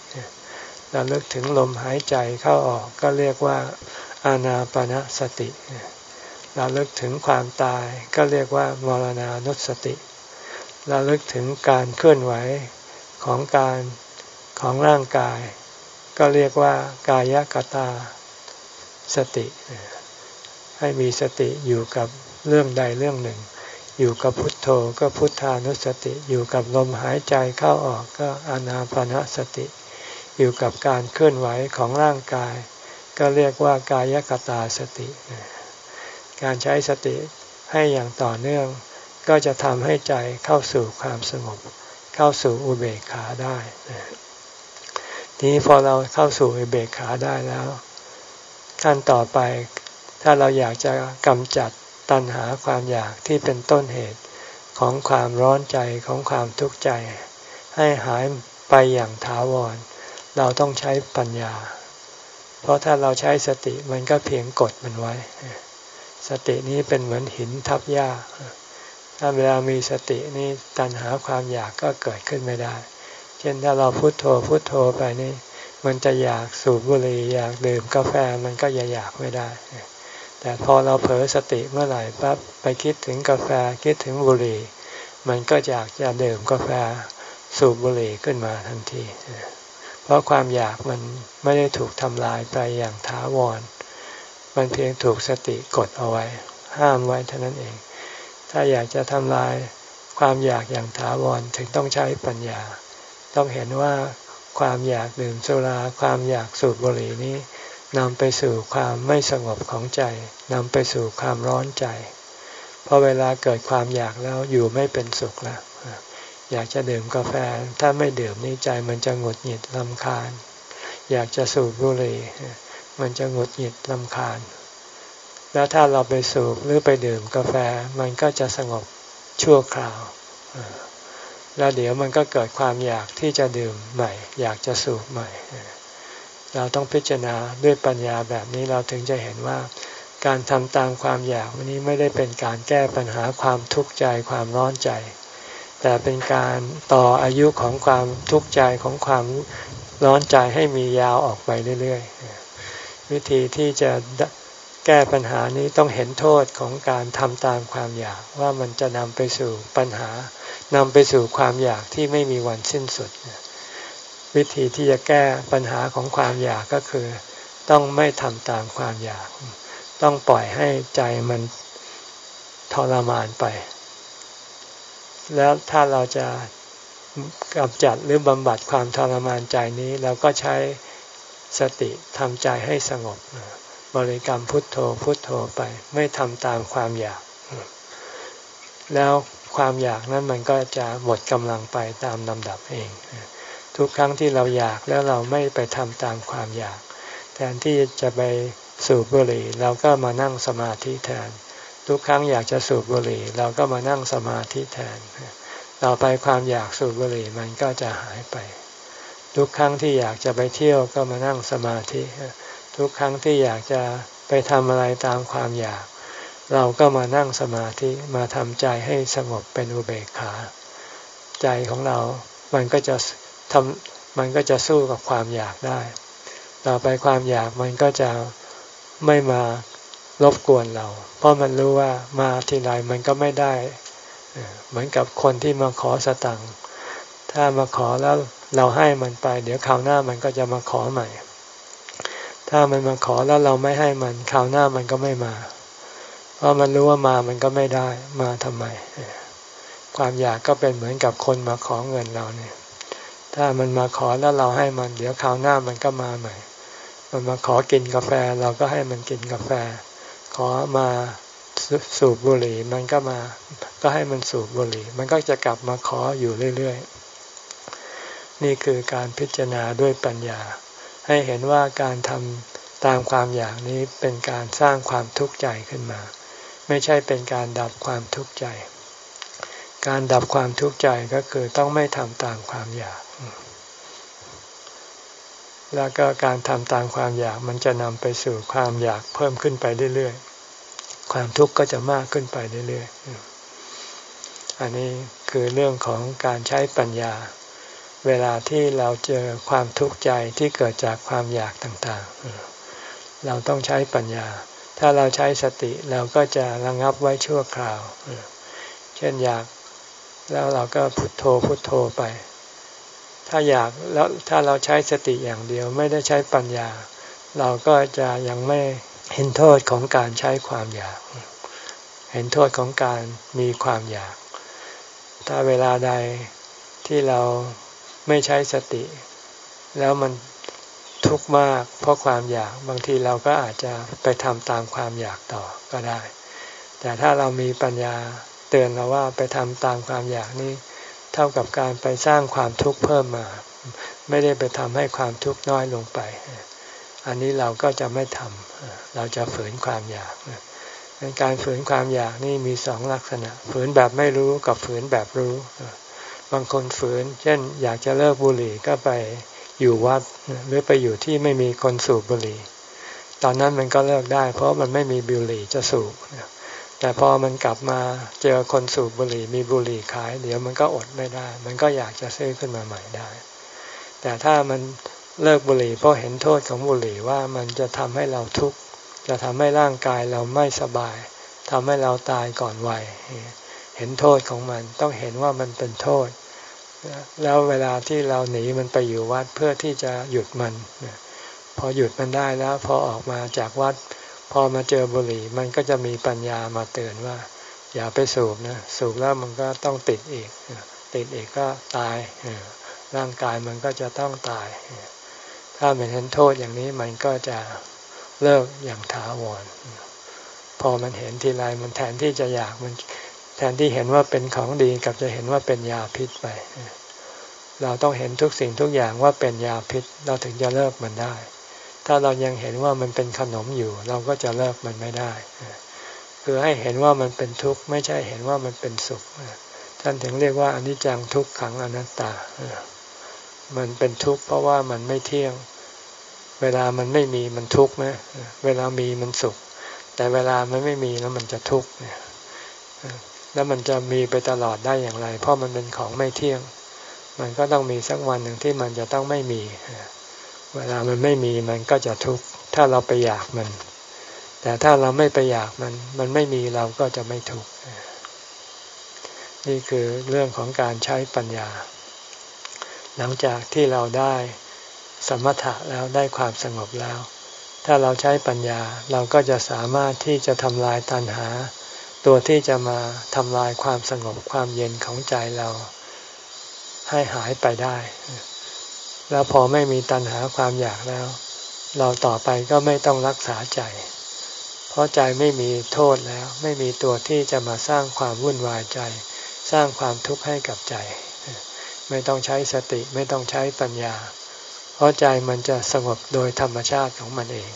ราเลิกถึงลมหายใจเข้าออกก็เรียกว่าอานาปณะสติราเลิกถึงความตายก็เรียกว่ามรณานุสติราเลิกถึงการเคลื่อนไหว ของการของร่างกาย ก็เรียกว่ากายกตา สติ ให้มีสติอยู่กับเรื่องใดเรื่องหนึ่ง อยู่กับพุทโธก็พุทธานุสติ อยู่กับลมหายใจเข้าออกก็อนาปนาสติ อยู่กับการเคลื่อนไหวของร่างกาย ก็เรียกว่ากายกตาสติ การใช้สติให้อย่างต่อเนื่องก็จะทำให้ใจเข้าสู่ความสงบ เข้าสู่อุเบกขาได้ทีนี้พอเราเข้าสู่อุเบกขาได้แล้ว ขั้นต่อไปถ้าเราอยากจะกำจัดตัณหาความอยากที่เป็นต้นเหตุของความร้อนใจของความทุกข์ใจ ให้หายไปอย่างถาวร เราต้องใช้ปัญญา เพราะถ้าเราใช้สติมันก็เพียงกดมันไว้ สตินี้เป็นเหมือนหินทับหญ้า ถ้าเวลามีสตินี่ตัณหาความอยากก็เกิดขึ้นไม่ได้ เช่นถ้าเราพุโทโธพุโทโธไปนี่ มันจะอยากสูบบุหรี่อยากดื่มกาแฟมันก็จะอยากไม่ได้ แต่พอเราเผลอสติเมื่อไหร่ปั๊บไปคิดถึงกาแฟคิดถึงบุหรี่ มันก็อยากจะดื่มกาแฟสูบบุหรี่ขึ้นมาทันที เพราะความอยากมันไม่ได้ถูกทำลายไปอย่างถาวร มันเพียงถูกสติกดเอาไว้ ห้ามไว้เท่านั้นเอง ถ้าอยากจะทำลายความอยากอย่างถาวรถึงต้องใช้ปัญญา ต้องเห็นว่าความอยากดื่มสุราความอยากสูบบุหรี่นี้นำไปสู่ความไม่สงบของใจนำไปสู่ความร้อนใจพอเวลาเกิดความอยากแล้วอยู่ไม่เป็นสุขแล้วอยากจะดื่มกาแฟถ้าไม่ดื่มนี่ใจมันจะหงุดหงิดลำคาญ อยากจะสูบบุหรี่มันจะหงุดหงิดลำคาญ แล้วถ้าเราไปสูบหรือไปดื่มกาแฟมันก็จะสงบชั่วคราว แล้วเดี๋ยวมันก็เกิดความอยากที่จะดื่มใหม่ อยากจะสูบใหม่ เราต้องพิจารณาด้วยปัญญาแบบนี้เราถึงจะเห็นว่า การทำตามความอยากวันนี้ไม่ได้เป็นการแก้ปัญหาความทุกข์ใจความร้อนใจ แต่เป็นการต่ออายุของความทุกข์ใจของความร้อนใจให้มียาวออกไปเรื่อยๆวิธีที่จะ แก้ปัญหานี้ต้องเห็นโทษของการทำตามความอยากว่ามันจะนำไปสู่ปัญหานำไปสู่ความอยากที่ไม่มีวันสิ้นสุด วิธีที่จะแก้ปัญหาของความอยากก็คือ ต้องไม่ทำตามความอยาก ต้องปล่อยให้ใจมันทรมานไป แล้วถ้าเราจะกำจัดหรือบำบัดความทรมานใจนี้ เราก็ใช้สติทำใจให้สงบ บริกรรมพุทโธพุทโธไป ไม่ทำตามความอยาก แล้วความอยากนั้นมันก็จะหมดกำลังไปตามลำดับเอง ทุกครั้งที่เราอยากแล้วเราไม่ไปทำตามความอยาก แทนที่จะไปสูบบุหรี่เราก็มานั่งสมาธิแทน ทุกครั้งอยากจะสูบบุหรี่เราก็มานั่งสมาธิแทน ต่อไปความอยากสูบบุหรี่มันก็จะหายไป ทุกครั้งที่อยากจะไปเที่ยวก็มานั่งสมาธิ ทุกครั้งที่อยากจะไปทำอะไรตามความอยาก เราก็มานั่งสมาธิมาทำใจให้สงบเป็นอุเบกขา ใจของเรา มันก็จะทำมันก็จะสู้กับความอยากได้ ต่อไปความอยากมันก็จะไม่มารบกวนเรา เพราะมันรู้ว่ามาทีไรมันก็ไม่ได้ เหมือนกับคนที่มาขอสตังค์ถ้ามาขอแล้วเราให้มันไป เดี๋ยวคราวหน้ามันก็จะมาขอใหม่ ถ้ามันมาขอแล้วเราไม่ให้มันคราวหน้ามันก็ไม่มา เพราะมันรู้ว่ามามันก็ไม่ได้มาทำไม ความอยากก็เป็นเหมือนกับคนมาขอเงินเราเนี่ย ถ้ามันมาขอแล้วเราให้มัน เดี๋ยวคราวหน้ามันก็มาใหม่ มันมาขอกินกาแฟเราก็ให้มันกินกาแฟ ขอมาสูบบุหรี่มันก็มา ก็ให้มันสูบบุหรี่ มันก็จะกลับมาขออยู่เรื่อยๆ นี่คือการพิจารณาด้วยปัญญา ให้เห็นว่าการทำตามความอยากนี้เป็นการสร้างความทุกข์ใจขึ้นมา ไม่ใช่เป็นการดับความทุกข์ใจ การดับความทุกข์ใจก็คือต้องไม่ทำตามความอยาก แล้วก็การทำตามความอยากมันจะนำไปสู่ความอยากเพิ่มขึ้นไปเรื่อยๆ ความทุกข์ก็จะมากขึ้นไปเรื่อยๆ อันนี้คือเรื่องของการใช้ปัญญา เวลาที่เราเจอความทุกข์ใจที่เกิดจากความอยากต่างๆ เราต้องใช้ปัญญา ถ้าเราใช้สติเราก็จะระงับไว้ชั่วคราว เช่นอยากแล้วเราก็พุโทโธพุโทโธไป ถ้าอยากแล้วถ้าเราใช้สติอย่างเดียวไม่ได้ใช้ปัญญา เราก็จะยังไม่เห็นโทษของการใช้ความอยาก เห็นโทษของการมีความอยาก ถ้าเวลาใดที่เรา ไม่ใช้สติ แล้วมันทุกข์มาก เพราะความอยากบางทีเราก็อาจจะไปทำตามความอยากต่อก็ได้ แต่ถ้าเรามีปัญญาเตือนเราว่าไปทำตามความอยากนี้ เท่ากับการไปสร้างความทุกข์เพิ่มมา ไม่ได้ไปทำให้ความทุกข์น้อยลงไป อันนี้เราก็จะไม่ทำเราจะฝืนความอยากการฝืนความอยากนี่มีสองลักษณะ ฝืนแบบไม่รู้กับฝืนแบบรู้ บางคนฝืน เช่น อยากจะเลิกบุหรี่ก็ไปอยู่วัดหรือไปอยู่ที่ไม่มีคนสูบบุหรี่ ตอนนั้นมันก็เลิกได้ เพราะมันไม่มีบุหรี่จะสูบแต่พอมันกลับมาเจอคนสูบบุหรี่มีบุหรี่ขาย เดี๋ยวมันก็อดไม่ได้ มันก็อยากจะซื้อขึ้นมาใหม่ได้ แต่ถ้ามันเลิกบุหรี่เพราะเห็นโทษของบุหรี่ว่ามันจะทำให้เราทุกข์จะทำให้ร่างกายเราไม่สบายทำให้เราตายก่อนวัย เห็นโทษของมัน ต้องเห็นว่ามันเป็นโทษ แล้วเวลาที่เราหนีมันไปอยู่วัดเพื่อที่จะหยุดมัน พอหยุดมันได้แล้ว พอออกมาจากวัด พอมาเจอบุหรี่ มันก็จะมีปัญญามาเตือนว่า อย่าไปสูบนะสูบแล้วมันก็ต้องติดอีก ติดอีกก็ตายร่างกายมันก็จะต้องตาย ถ้ามันเห็นโทษอย่างนี้มันก็จะเลิกอย่างถาวร พอมันเห็นทีไรมันแทนที่จะอยากมัน แทนที่เห็นว่าเป็นของดีกับจะเห็นว่าเป็นยาพิษไป เราต้องเห็นทุกสิ่งทุกอย่างว่าเป็นยาพิษ เราถึงจะเลิกมันได้ ถ้าเรายังเห็นว่ามันเป็นขนมอยู่ เราก็จะเลิกมันไม่ได้ คือให้เห็นว่ามันเป็นทุกข์ไม่ใช่เห็นว่ามันเป็นสุขท่านถึงเรียกว่าอนิจจังทุกขังอนัตตา มันเป็นทุกข์เพราะว่ามันไม่เที่ยง เวลามันไม่มีมันทุกข์ไหมเวลามีมันสุข แต่เวลามันไม่มีแล้วมันจะทุกข์เนี่ย แล้วมันจะมีไปตลอดได้อย่างไร เพราะมันเป็นของไม่เที่ยง มันก็ต้องมีสักวันหนึ่งที่มันจะต้องไม่มี เวลามันไม่มีมันก็จะทุกข์ถ้าเราไปอยากมัน แต่ถ้าเราไม่ไปอยากมัน มันไม่มีเราก็จะไม่ทุกข์นี่คือเรื่องของการใช้ปัญญา หลังจากที่เราได้สมถะแล้วได้ความสงบแล้ว ถ้าเราใช้ปัญญาเราก็จะสามารถที่จะทำลายตัณหา ตัวที่จะมาทำลายความสงบความเย็นของใจเราให้หายไปได้ แล้วพอไม่มีตัณหาความอยากแล้ว เราต่อไปก็ไม่ต้องรักษาใจ เพราะใจไม่มีโทษแล้ว ไม่มีตัวที่จะมาสร้างความวุ่นวายใจ สร้างความทุกข์ให้กับใจ ไม่ต้องใช้สติไม่ต้องใช้ปัญญา เพราะใจมันจะสงบโดยธรรมชาติของมันเอง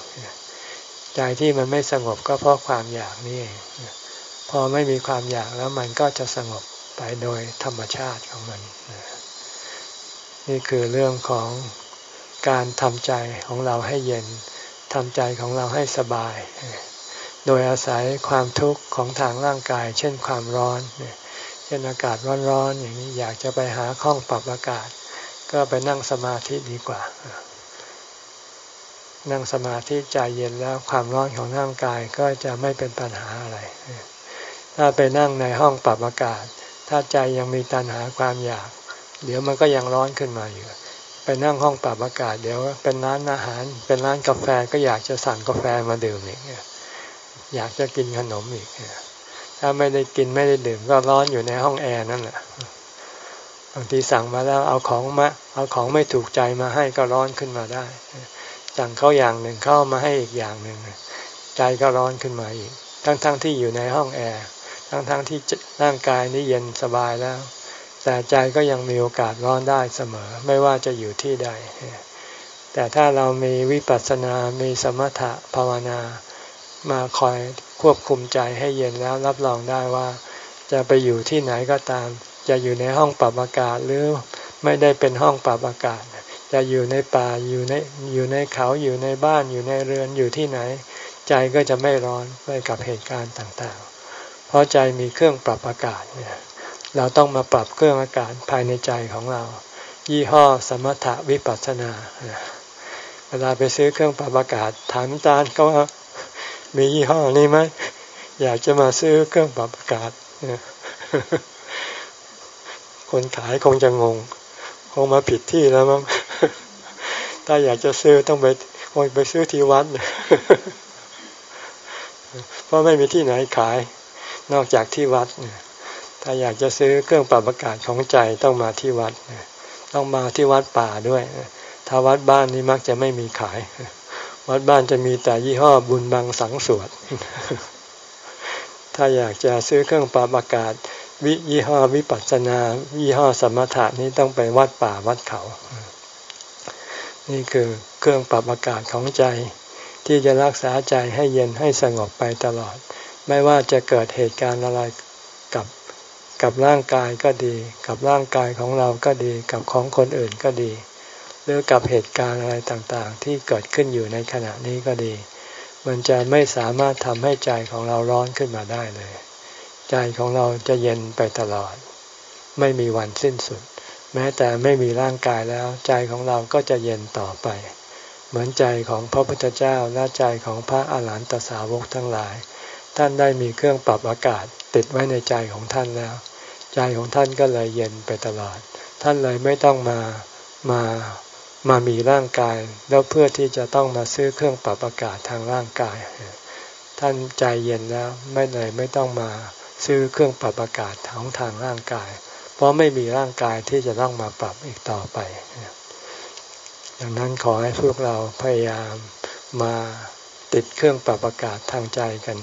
ใจที่มันไม่สงบก็เพราะความอยากนี่เอง พอไม่มีความอยากแล้วมันก็จะสงบไปโดยธรรมชาติของมัน นี่คือเรื่องของการทำใจของเราให้เย็นทำใจของเราให้สบาย โดยอาศัยความทุกข์ของทางร่างกาย เช่นความร้อนเช่นอากาศร้อนๆอย่างนี้อยากจะไปหาข้องปรับอากาศ ก็ไปนั่งสมาธิดีกว่า นั่งสมาธิใจเย็นแล้วความร้อนของร่างกายก็จะไม่เป็นปัญหาอะไร ถ้าไปนั่งในห้องปรับอากาศ ถ้าใจยังมีตัณหาความอยาก เดี๋ยวมันก็ยังร้อนขึ้นมาอยู่ ไปนั่งห้องปรับอากาศ เดี๋ยวเป็นร้านอาหาร เป็นร้านกาแฟก็อยากจะสั่งกาแฟมาดื่มอีกอยากจะกินขนมอีกถ้าไม่ได้กินไม่ได้ดื่มก็ร้อนอยู่ในห้องแอร์นั่นแหละบางทีสั่งมาแล้วเอาของมาเอาของไม่ถูกใจมาให้ก็ร้อนขึ้นมาได้ สั่งเขาอย่างหนึ่งเข้ามาให้อีกอย่างหนึ่งใจก็ร้อนขึ้นมาอีก ทั้งๆทที่อยู่ในห้องแอร์ ทั้งๆทที่ร่างกายนี้เย็นสบายแล้ว แต่ใจก็ยังมีโอกาสร้อนได้เสมอ ไม่ว่าจะอยู่ที่ใด แต่ถ้าเรามีวิปัสสนา มีสมถะภาวนา มาคอยควบคุมใจให้เย็นแล้วรับรองได้ว่า จะไปอยู่ที่ไหนก็ตาม จะอยู่ในห้องปรับอากาศหรือไม่ได้เป็นห้องปรับอากาศ จะอยู่ในป่าอยู่ในอยู่ในเขาอยู่ในบ้านอยู่ในเรือนอยู่ที่ไหน ใจก็จะไม่ร้อนไปกับเหตุการณ์ต่างๆ เพราะใจมีเครื่องปรับอากาศเนี่ยเราต้องมาปรับเครื่องอากาศภายในใจของเรา ยี่ห้อสมถะวิปัสสนา เวลาไปซื้อเครื่องปรับอากาศ ถามตาลก็ว่ามียี่ห้อนี้ไหมอยากจะมาซื้อเครื่องปรับอากาศคนขายคงจะงง คงมาผิดที่แล้วมั้งถ้าอยากจะซื้อต้องไปคงไปซื้อที่วัดเพราะไม่มีที่ไหนขาย นอกจากที่วัด ถ้าอยากจะซื้อเครื่องปรับอากาศของใจต้องมาที่วัด ต้องมาที่วัดป่าด้วย ถ้าวัดบ้านนี้มักจะไม่มีขาย วัดบ้านจะมีแต่ยี่ห้อบุญบังสังสวด ถ้าอยากจะซื้อเครื่องปรับอากาศวิยี่ห้อวิปัสสนายี่ห้อสมถะนี้ต้องไปวัดป่าวัดเขา นี่คือเครื่องปรับอากาศของใจ ที่จะรักษาใจให้เย็นให้สงบไปตลอด ไม่ว่าจะเกิดเหตุการณ์อะไรกับกับร่างกายก็ดี กับร่างกายของเราก็ดี กับของคนอื่นก็ดี หรือกับเหตุการณ์อะไรต่างๆ ที่เกิดขึ้นอยู่ในขณะนี้ก็ดี มันจะไม่สามารถทำให้ใจของเราร้อนขึ้นมาได้เลย ใจของเราจะเย็นไปตลอด ไม่มีวันสิ้นสุด แม้แต่ไม่มีร่างกายแล้ว ใจของเราก็จะเย็นต่อไป เหมือนใจของพระพุทธเจ้าและใจของพระอาหารหันตสาวกทั้งหลาย ท่านได้มีเครื่องปรับอากาศ ติดไว้ในใจของท่านแล้ว ใจของท่านก็เลยเย็นไปตลอด ท่านเลยไม่ต้องมามามามีร่างกาย แล้วเพื่อที่จะต้องมาซื้อเครื่องปรับอากาศทางร่างกาย ท่านใจเย็นแล้วไม่เลยไม่ต้องมาซื้อเครื่องปรับอากาศทางทางร่างกาย เพราะไม่มีร่างกายที่จะต้องมาปรับอีกต่อไป ดังนั้นขอให้พวกเราพยายามมาติดเครื่องปรับอากาศทางใจกัน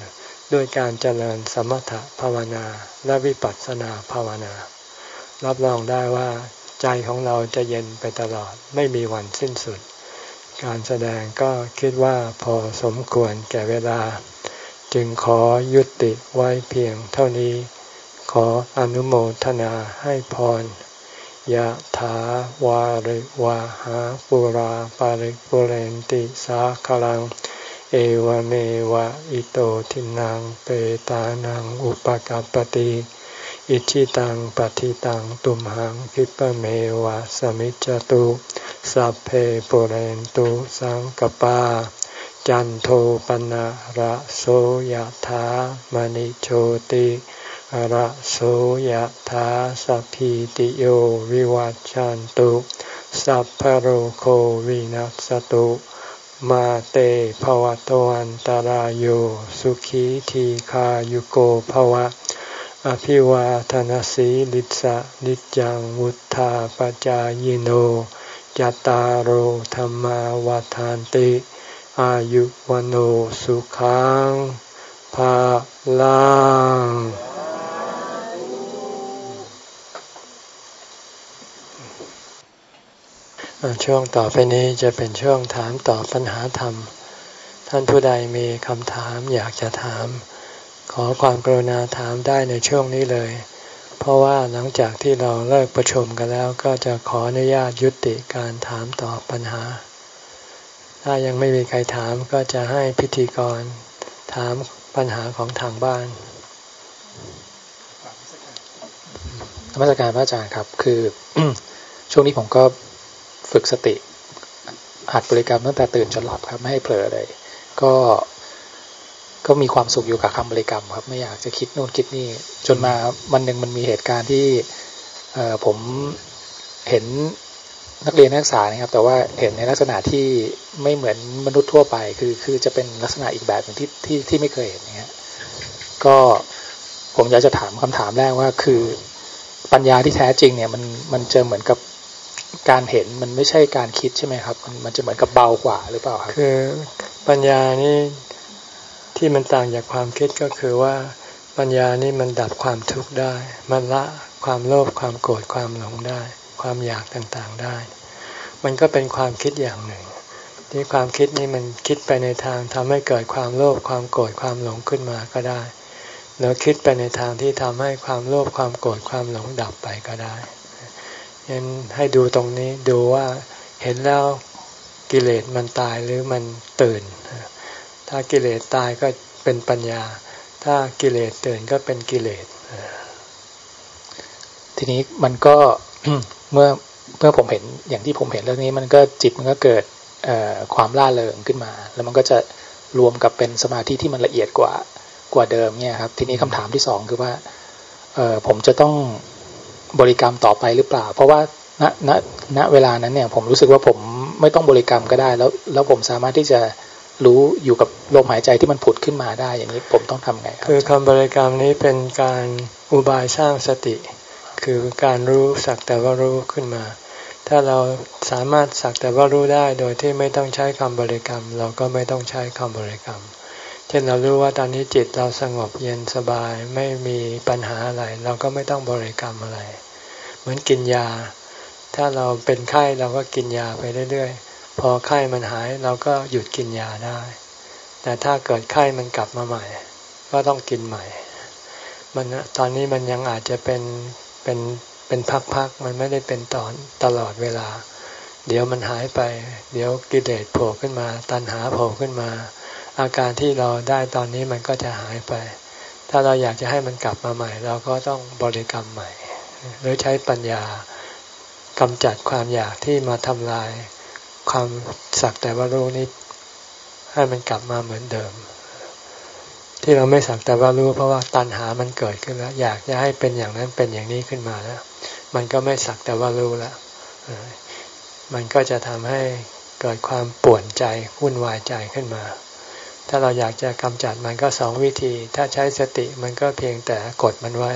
ด้วยการเจริญสมถภาวนาและวิปัสสนาภาวนา รับรองได้ว่าใจของเราจะเย็นไปตลอดไม่มีวันสิ้นสุด การแสดงก็คิดว่าพอสมควรแก่เวลา จึงขอยุติไว้เพียงเท่านี้ ขออนุโมทนาให้พรยะถาวาริวาหาปุราปาริปุเรนติสาคลัง เอวเมวะอิโตทินังเปตานังอุปกัปติอิชิตังปฏิตังตุมหังคิปเมวะสมิจจตุสัพเพปุเรนตุสังกปา จันโทปนะระโสยธามณิโชติระโสยธาสัพพิติโยวิวัจจันตุสัพพโรโควินัสตุ มาเตภวะตวันตารโยสุขีทีขายุโกภวะ อภิวาทนสีลิสะนิจังวุธาปจายโนจตารโหธรรมาวาทานติ อายุวโนสุขังภาลัง ช่วงต่อไปนี้จะเป็นช่วงถามตอบปัญหาธรรม ท่านผู้ใดมีคำถามอยากจะถาม ขอความกรุณาถามได้ในช่วงนี้เลย เพราะว่าหลังจากที่เราเลิกประชุมกันแล้วก็จะขออนุญาตยุติการถามตอบปัญหา ถ้ายังไม่มีใครถามก็จะให้พิธีกร ถามปัญหาของทางบ้านธรรมสการพระอาจารย์ครับคือช่วงนี้ผมก็ ฝึกสติหัดบริกรรมตั้งแต่ตื่นจนหลับครับไม่ให้เผลอเลย ก็ก็มีความสุขอยู่กับคำบริกรรมครับ ไม่อยากจะคิดโน่นคิดนี่ จนมาวันหนึ่งมันมีเหตุการณ์ที่เออผมเห็นนักเรียนนักศึกษานะครับ แต่ว่าเห็นในลักษณะที่ไม่เหมือนมนุษย์ทั่วไป คือคือจะเป็นลักษณะอีกแบบหนึ่งที่ที่ที่ไม่เคยเห็นนะฮะก็ผมอยากจะถามคำถามแรกว่าคือปัญญาที่แท้จริงเนี่ยมันมันเจะเหมือนกับ การเห็นมันไม่ใช่การคิดใช่ไหมครับ มันจะเหมือนกับเบากว่าหรือเปล่าครับ คือปัญญานี่ที่มันต่างจากความคิดก็คือว่าปัญญานี่มันดับความทุกข์ได้ มันละความโลภความโกรธความหลงได้ ความอยากต่างๆได้ มันก็เป็นความคิดอย่างหนึ่ง ที่ความคิดนี้มันคิดไปในทางทำให้เกิดความโลภความโกรธความหลงขึ้นมาก็ได้แล้วคิดไปในทางที่ทำให้ความโลภความโกรธความหลงดับไปก็ได้ ยันให้ดูตรงนี้ดูว่าเห็นแล้วกิเลสมันตายหรือมันตื่น ถ้ากิเลสตายก็เป็นปัญญา ถ้ากิเลสตื่นก็เป็นกิเลสทีนี้มันก็เมื่อเมื่อผมเห็นอย่างที่ผมเห็นเรื่องนี้ มันก็จิตมันก็เกิดความล่าเริงขึ้นมา แล้วมันก็จะรวมกับเป็นสมาธิที่มันละเอียดกว่ากว่าเดิมเนี่ยครับ ทีนี้คำถามที่สองคือว่าผมจะต้อง บริกรรมต่อไปหรือเปล่า เพราะว่าณณณเวลานั้นเนี่ยผมรู้สึกว่าผมไม่ต้องบริกรรมก็ได้ แล้วแล้วผมสามารถที่จะรู้อยู่กับลมหายใจที่มันผุดขึ้นมาได้อย่างนี้ผมต้องทำไงครับคือคำบริกรรมนี้เป็นการอุบายสร้างสติ คือการรู้สักแต่ว่ารู้ขึ้นมา ถ้าเราสามารถสักแต่ว่ารู้ได้โดยที่ไม่ต้องใช้คำบริกรรม เราก็ไม่ต้องใช้คำบริกรรม เช่นเรารู้ว่าตอนนี้จิตเราสงบเย็นสบายไม่มีปัญหาอะไร เราก็ไม่ต้องบริกรรมอะไร เหมือนกินยา ถ้าเราเป็นไข้เราก็กินยาไปเรื่อยๆ พอไข้มันหายเราก็หยุดกินยาได้ แต่ถ้าเกิดไข้มันกลับมาใหม่ ก็ต้องกินใหม่ มันตอนนี้มันยังอาจจะเป็นเป็นเป็นพักๆ มันไม่ได้เป็นตอนตลอดเวลา เดี๋ยวมันหายไป เดี๋ยวกิเลสโผล่ขึ้นมา ตัณหาโผล่ขึ้นมา อาการที่เราได้ตอนนี้มันก็จะหายไป ถ้าเราอยากจะให้มันกลับมาใหม่ เราก็ต้องบริกรรมใหม่ หรือใช้ปัญญากำจัดความอยากที่มาทำลายความสักแต่ว่ารู้นี้ให้มันกลับมาเหมือนเดิม ที่เราไม่สักแต่ว่ารู้เพราะว่าตัณหามันเกิดขึ้นแล้ว อยากจะให้เป็นอย่างนั้นเป็นอย่างนี้ขึ้นมาแล้ว มันก็ไม่สักแต่ว่ารู้แล้วมันก็จะทำให้เกิดความปวนใจวุ่นวายใจขึ้นมา ถ้าเราอยากจะกำจัดมันก็สองวิธี ถ้าใช้สติมันก็เพียงแต่กดมันไว้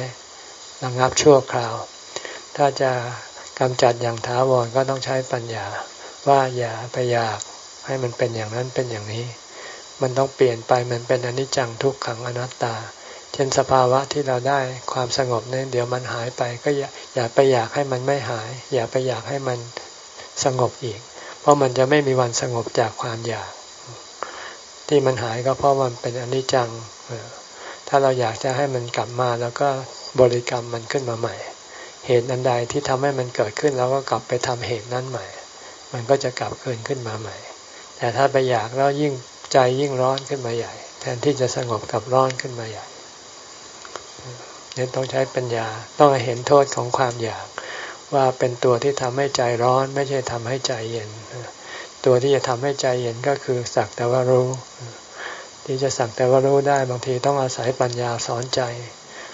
ระงับชั่วคราว ถ้าจะกำจัดอย่างท้าวรก็ต้องใช้ปัญญา ว่าอย่าไปอยากให้มันเป็นอย่างนั้นเป็นอย่างนี้ มันต้องเปลี่ยนไปมันเป็นอนิจจังทุกขังอนัตตา เช่นสภาวะที่เราได้ความสงบเนี่ยเดี๋ยวมันหายไปก็อย่าอย่าไปอยากให้มันไม่หาย อย่าไปอยากให้มันสงบอีก เพราะมันจะไม่มีวันสงบจากความอยาก ที่มันหายก็เพราะมันเป็นอนิจจังถ้าเราอยากจะให้มันกลับมาแล้วก็บริกรรมมันขึ้นมาใหม่ เหตุอันใดที่ทำให้มันเกิดขึ้นเราก็กลับไปทำเหตุนั้นใหม่ มันก็จะกลับคืนขึ้นมาใหม่ แต่ถ้าไปอยากแล้วยิ่งใจยิ่งร้อนขึ้นมาใหญ่ แทนที่จะสงบกับร้อนขึ้นมาใหญ่เนี่ยต้องใช้ปัญญาต้องเห็นโทษของความอยาก ว่าเป็นตัวที่ทำให้ใจร้อน ไม่ใช่ทำให้ใจเย็น ตัวที่จะทำให้ใจเย็นก็คือสักแต่ว่ารู้ ที่จะสักแต่ว่ารู้ได้บางทีต้องอาศัยปัญญาสอนใจ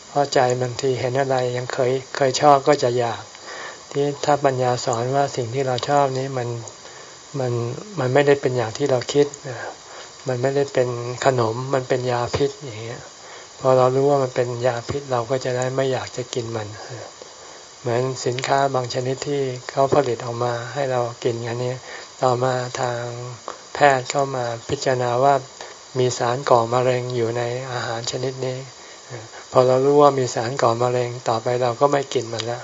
เพราะใจบางทีเห็นอะไรยังเคยเคยชอบก็จะอยาก ที่ถ้าปัญญาสอนว่าสิ่งที่เราชอบนี้มันมันมันไม่ได้เป็นอย่างที่เราคิดมันไม่ได้เป็นขนมมันเป็นยาพิษอย่างเงี้ยพอเรารู้ว่ามันเป็นยาพิษเราก็จะได้ไม่อยากจะกินมันเหมือนสินค้าบางชนิดที่เขาผลิตออกมาให้เรากินกันนี้ ต่อมาทางแพทย์เข้ามาพิจารณาว่ามีสารก่อมะเร็งอยู่ในอาหารชนิดนี้ พอเรารู้ว่ามีสารก่อมะเร็งต่อไปเราก็ไม่กินมันแล้ว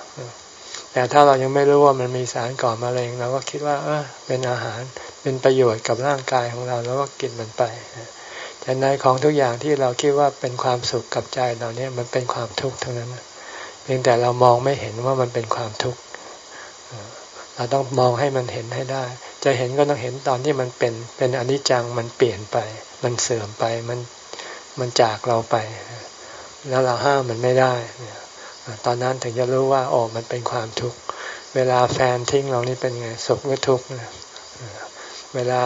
แต่ถ้าเรายังไม่รู้ว่ามันมีสารก่อมะเร็งเราก็คิดว่า เออเป็นอาหารเป็นประโยชน์กับร่างกายของเราแล้วก็กินมันไปแต่ในของทุกอย่างที่เราคิดว่าเป็นความสุขกับใจเราเนี่ยมันเป็นความทุกข์ทั้งนั้นเพียงแต่เรามองไม่เห็นว่ามันเป็นความทุกข์เราต้องมองให้มันเห็นให้ได้ จะเห็นก็ต้องเห็นตอนที่มันเป็นเป็นอนิจจังมันเปลี่ยนไป มันเสื่อมไปมันมันจากเราไป แล้วเราห้ามมันไม่ได้ตอนนั้นถึงจะรู้ว่าโอ้มันเป็นความทุกข์เวลาแฟนทิ้งเรานี่เป็นไงสุขหรือทุกข์เวลา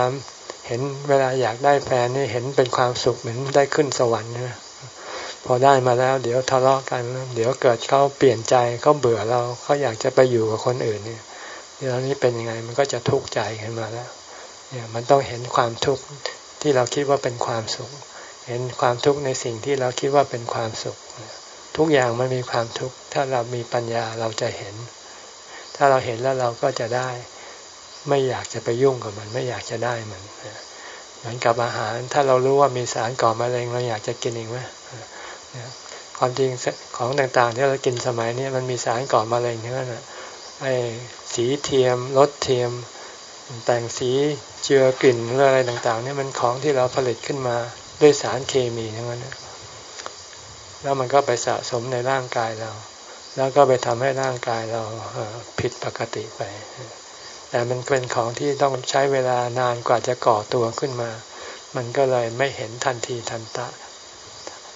เห็นเวลาอยากได้แฟนนี่เห็นเป็นความสุขเหมือนได้ขึ้นสวรรค์นะพอได้มาแล้ว เดี๋ยวทะเลาะกัน เดี๋ยวเกิดเขาเปลี่ยนใจเขาเบื่อเราเขาอยากจะไปอยู่กับคนอื่นเนี่ย เดี๋ยวนี้เป็นยังไงมันก็จะทุกข์ใจขึ้นมาแล้ว เนี่ยมันต้องเห็นความทุกข์ที่เราคิดว่าเป็นความสุข เห็นความทุกข์ในสิ่งที่เราคิดว่าเป็นความสุข ทุกอย่างมันมีความทุกข์ ถ้าเรามีปัญญาเราจะเห็น ถ้าเราเห็นแล้วเราก็จะได้ ไม่อยากจะไปยุ่งกับมัน ไม่อยากจะได้มันเหมือนกับอาหาร ถ้าเรารู้ว่ามีสารก่อมะเร็งเราอยากจะกินเองไหมความจริงของต่างๆที่เรากินสมัยนี้มันมีสารก่อมะเร็งทั้งนั้น สีเทียมรสเทียม แต่งสีเจือกลิ่นอะไรต่างๆนี่มันของที่เราผลิตขึ้นมาด้วยสารเคมีทั้งนั้นแล้วมันก็ไปสะสมในร่างกายเรา แล้วก็ไปทำให้ร่างกายเราผิดปกติไป แต่มันเป็นของที่ต้องใช้เวลานานกว่าจะก่อตัวขึ้นมา มันก็เลยไม่เห็นทันทีทันตา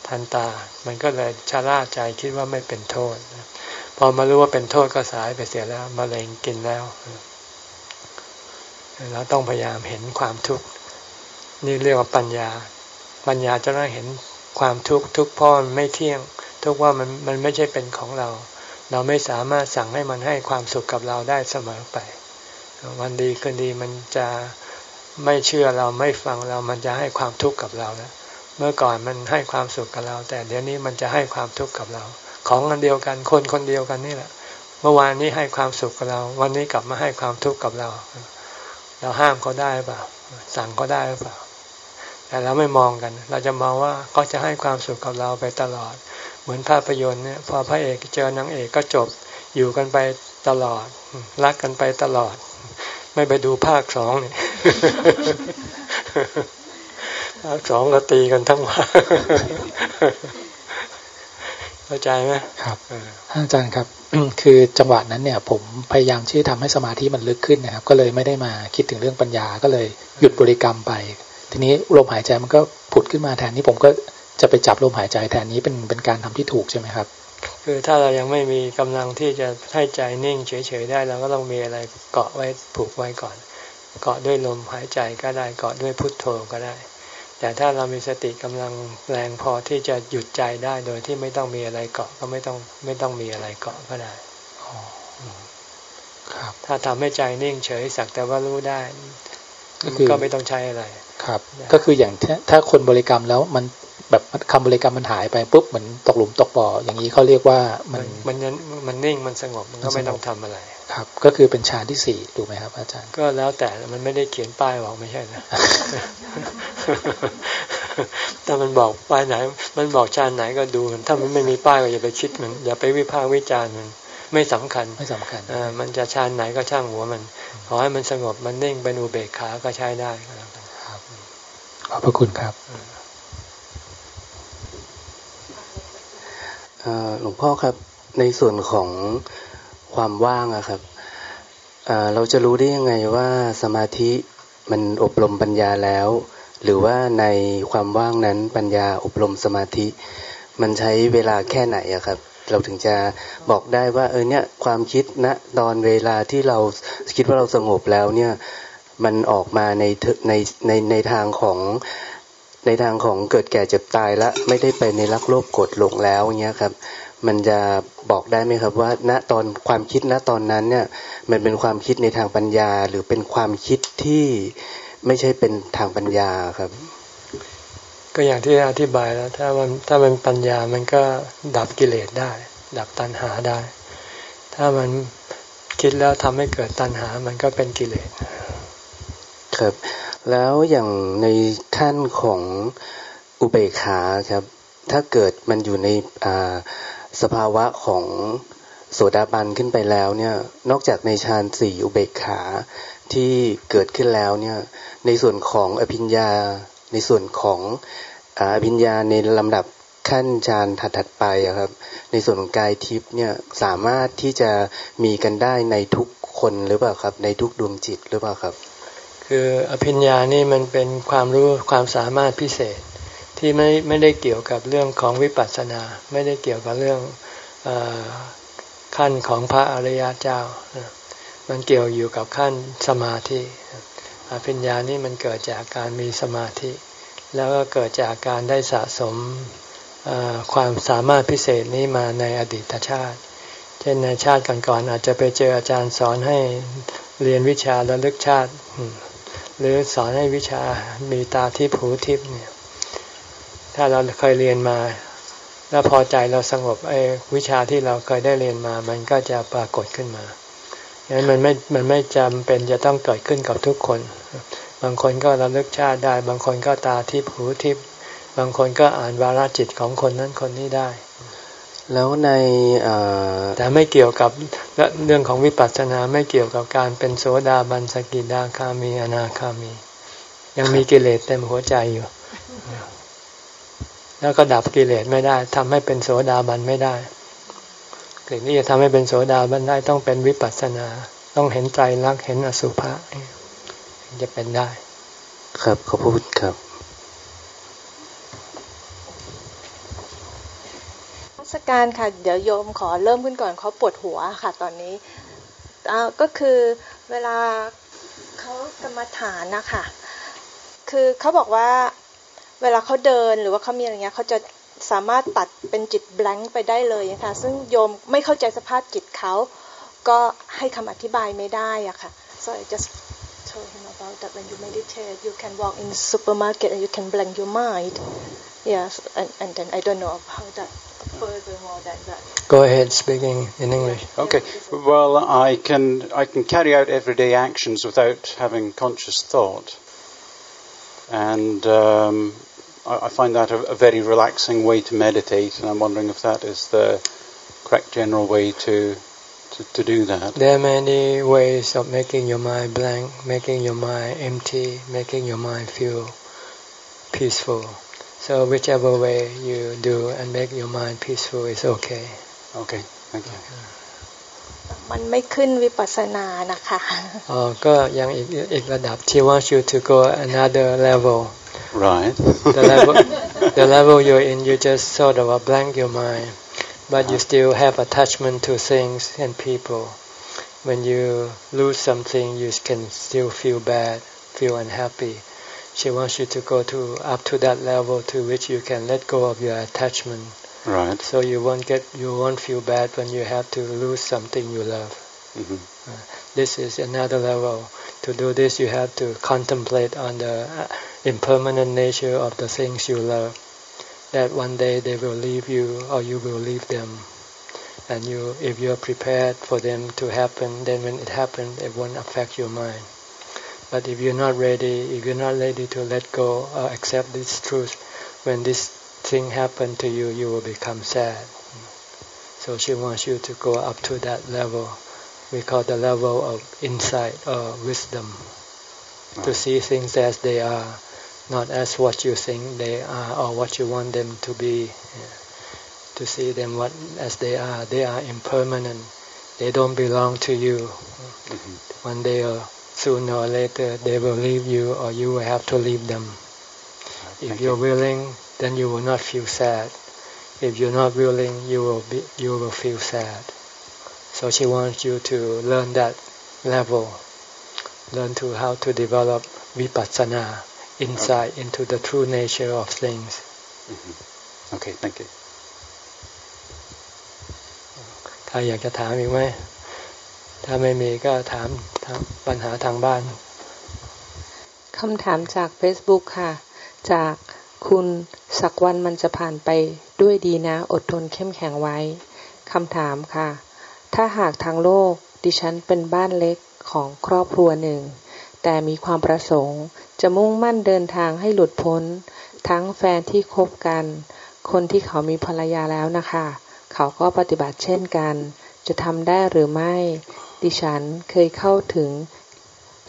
ทันตา มันก็เลยชะล่าใจคิดว่าไม่เป็นโทษ พอมารู้ว่าเป็นโทษก็สายไปเสียแล้วมะเร็งกินแล้วเราต้องพยายามเห็นความทุกข์นี่เรียกว่าปัญญา ปัญญาจะได้เห็นความทุกข์ทุกพราะมันไม่เที่ยง ทุกว่ามันมันไม่ใช่เป็นของเรา เราไม่สามารถสั่งให้มันให้ความสุขกับเราได้เสมอไป วันดีคืนดีมันจะไม่เชื่อเราไม่ฟังเรามันจะให้ความทุกข์กับเราแล้วเมื่อก่อนมันให้ความสุขกับเรา แต่เดี๋ยวนี้มันจะให้ความทุกข์กับเรา ของอันเดียวกัน คนคนเดียวกันนี่แหละ เมื่อวานนี้ให้ความสุขกับเรา วันนี้กลับมาให้ความทุกข์กับเรา เราห้ามเขาได้เปล่า สั่งเขาได้หรือเปล่า แต่เราไม่มองกัน เราจะมองว่าเขาจะให้ความสุขกับเราไปตลอด เหมือนภาพยนตร์เนี่ย พอพระเอกเจอนางเอกก็จบ อยู่กันไปตลอด รักกันไปตลอด ไม่ไปดูภาคสองเนี่ยสองก็ตีกันทั้งวัน เข้าใจไหมครับอาจารย์ครับ คือจังหวะนั้นเนี่ย ผมพยายามที่ทำให้สมาธิมันลึกขึ้นนะครับ ก็เลยไม่ได้มาคิดถึงเรื่องปัญญาก็เลยหยุดบริกรรมไป ทีนี้ลมหายใจมันก็ผุดขึ้นมาแทนนี้ผมก็จะไปจับลมหายใจแทนนี้เป็นเป็นการทำที่ถูกใช่ไหมครับ คือถ้าเรายังไม่มีกำลังที่จะให้ใจนิ่งเฉยๆได้เราก็ต้องมีอะไรเกาะไว้ผูกไว้ก่อน เกาะด้วยลมหายใจก็ได้เกาะด้วยพุทโธก็ได้ แต่ถ้าเรามีสติกำลังแรงพอที่จะหยุดใจได้โดยที่ไม่ต้องมีอะไรเกาะก็ไม่ต้องไม่ต้องมีอะไรเกาะก็ได้ครับถ้าทำให้ใจนิ่งเฉยสักแต่ว่ารู้ได้ก็ไม่ต้องใช้อะไร ครับ ก็คืออย่างถ้าคนบริกรรมแล้วมันแบบคำบริกรรมมันหายไปปุ๊บเหมือนตกหลุมตกบ่ออย่างนี้เขาเรียกว่ามันมันมันนิ่งมันสงบมันก็ไม่ต้องทำอะไร ครับ ก็คือเป็นฌานที่สี่ถูกไหมครับ อาจารย์ ก็แล้วแต่มันไม่ได้เขียนป้ายบอกไม่ใช่นะถ้ามันบอกป้ายไหน มันบอกฌานไหนก็ดูถ้ามันไม่มีป้ายก็อย่าไปคิดมันอย่าไปวิพากษ์วิจารณ์มันไม่สำคัญไม่สำคัญอ่ามันจะฌานไหนก็ช่างหัวมัน ขอให้มันสงบมันนิ่งเป็นอุเบกขาก็ใช้ได้ครับ ขอบพระคุณครับหลวงพ่อครับในส่วนของ ความว่างอะครับเราจะรู้ได้ยังไงว่าสมาธิมันอบรมปัญญาแล้ว หรือว่าในความว่างนั้นปัญญาอบรมสมาธิ มันใช้เวลาแค่ไหนอะครับ เราถึงจะบอกได้ว่า เออเนี่ยความคิดณนะตอนเวลาที่เราคิดว่าเราสงบแล้วเนี่ยมันออกมาในในในในทางของในทางของเกิดแก่เจ็บตายล้วไม่ได้ไปในรักโลภกดหลงแล้วเงี้ยครับ มันจะบอกได้ไหมครับว่า ณตอนความคิดณตอนนั้นเนี่ย มันเป็นความคิดในทางปัญญา หรือเป็นความคิดที่ไม่ใช่เป็นทางปัญญาครับ ก็อย่างที่อธิบายแล้ว ถ้ามันถ้ามันปัญญามันก็ดับกิเลสได้ ดับตัณหาได้ ถ้ามันคิดแล้วทำให้เกิดตัณหา มันก็เป็นกิเลสครับ แล้วอย่างในขั้นของอุเบกขาครับ ถ้าเกิดมันอยู่ใน สภาวะของโสดาบันขึ้นไปแล้วเนี่ย นอกจากในฌานสี่อุเบกขาที่เกิดขึ้นแล้วเนี่ย ในส่วนของอภิญญา ในส่วนของอภิญญาในลำดับขั้นฌานถัดๆไปครับ ในส่วนของกายทิพย์เนี่ยสามารถที่จะมีกันได้ในทุกคนหรือเปล่าครับ ในทุกดวงจิตหรือเปล่าครับ คืออภิญญานี่มันเป็นความรู้ความสามารถพิเศษ ที่ไม่ไม่ได้เกี่ยวกับเรื่องของวิปัสสนา ไม่ได้เกี่ยวกับเรื่องอขั้นของพระอริยเจ้า มันเกี่ยวอยู่กับขั้นสมาธิอภิญญานี่มันเกิดจากการมีสมาธิ แล้วก็เกิดจากการได้สะสมความสามารถพิเศษนี้มาในอดีตชาติ เช่นในชาติก่อนๆอาจจะไปเจออาจารย์สอนให้เรียนวิชาระลึกชาติ หรือสอนให้วิชามีตาทิพหูทิพเนี่ย ถ้าเราเคยเรียนมา แล้วพอใจเราสงบไอ้วิชาที่เราเคยได้เรียนมา มันก็จะปรากฏขึ้นมาดังนั้นมันไม่ มันไม่จำเป็นจะต้องเกิดขึ้นกับทุกคน บางคนก็ระลึกชาติได้ บางคนก็ตาทิพหูทิพบางคนก็อ่านวาระจิตของคนนั้นคนนี้ได้ แล้วในแต่ไม่เกี่ยวกับเรื่องของวิปัสสนาไม่เกี่ยวกับการเป็นโสดาบันสกิดาคามีอนาคามี ยังมีกิเลสเต็มหัวใจอยู่ แล้วก็ดับกิเลสไม่ได้ทำให้เป็นโสดาบันไม่ได้สิ่งที่จะทำให้เป็นโสดาบันได้ต้องเป็นวิปัสสนา ต้องเห็นใจรักเห็นอสุภะจะเป็นได้ ครับขอบคุณครับสการค่ะ เดี๋ยวโยมขอเริ่มขึ้นก่อนเขาปวดหัวค่ะ ตอนนี้ก็คือเวลาเขากรรมฐานนะคะคือเขาบอกว่า เวลาเขาเดินหรือว่าเขามีอะไรเงี้ยเขาจะสามารถตัดเป็นจิตแบงค์ไปได้เลยนะคะซึ่งโยมไม่เข้าใจสภาพจิตเขาก็ให้คำอธิบายไม่ได้อะค่ะ so I just told him about that when you meditate you can walk in the supermarket and you can blank your mind yes and and then I don't know how that Go ahead, speaking in English. Okay. Well, I can I can carry out everyday actions without having conscious thought, and um, I, I, find that a, a, very relaxing way to meditate. And I'm wondering if that is the correct general way to to, to do that. There are many ways of making your mind blank, making your mind empty, making your mind feel peaceful. So whichever way you do and make your mind peaceful is okay. Okay, thank you. มันไม่ขึ้นวิปัสสนานะคะ อ๋อก็ยังอีกอีกระดับ She wants you to go another level Right. the level the level you're in you just sort of a blank your mind but you still have attachment to things and people when you lose something you can still feel bad feel unhappy she wants you to go to up to that level to which you can let go of your attachment Right. so you won't get you won't feel bad when you have to lose something you love hmm this is another level. To do this, you have to contemplate on the uh, impermanent nature of the things you love. That one day they will leave you, or you will leave them. And you, if you are prepared for them to happen, then when it happens, it won't affect your mind. But if you're not ready, if you're not ready to let go or accept this truth, when this thing happens to you, you will become sad. So she wants you to go up to that level we call the level of insight or wisdom to see things as they are not as what you think they are or what you want them to be to see them what as they are. They are impermanent. They don't belong to you. Hmm one day or sooner or later they will leave you or you will have to leave them. If you're you. willing then you will not feel sad. If you're not willing you will be you will feel sad. So she wants you to learn that level, learn to how to develop vipassana, insight into the true nature of things. hmm Okay, thank you. ใครอยากจะถามอีกไหมถ้าไม่มีก็ถามถามปัญหาทางบ้านคำถามจาก Facebook ค่ะ จากคุณสักวันมันจะผ่านไปด้วยดีนะ อดทนเข้มแข็งไว้คำถามค่ะ ถ้าหากทางโลกดิฉันเป็นบ้านเล็กของครอบครัวหนึ่ง แต่มีความประสงค์ จะมุ่งมั่นเดินทางให้หลุดพ้น ทั้งแฟนที่คบกัน คนที่เขามีภรรยาแล้วนะคะ เขาก็ปฏิบัติเช่นกัน จะทำได้หรือไม่ ดิฉันเคยเข้าถึง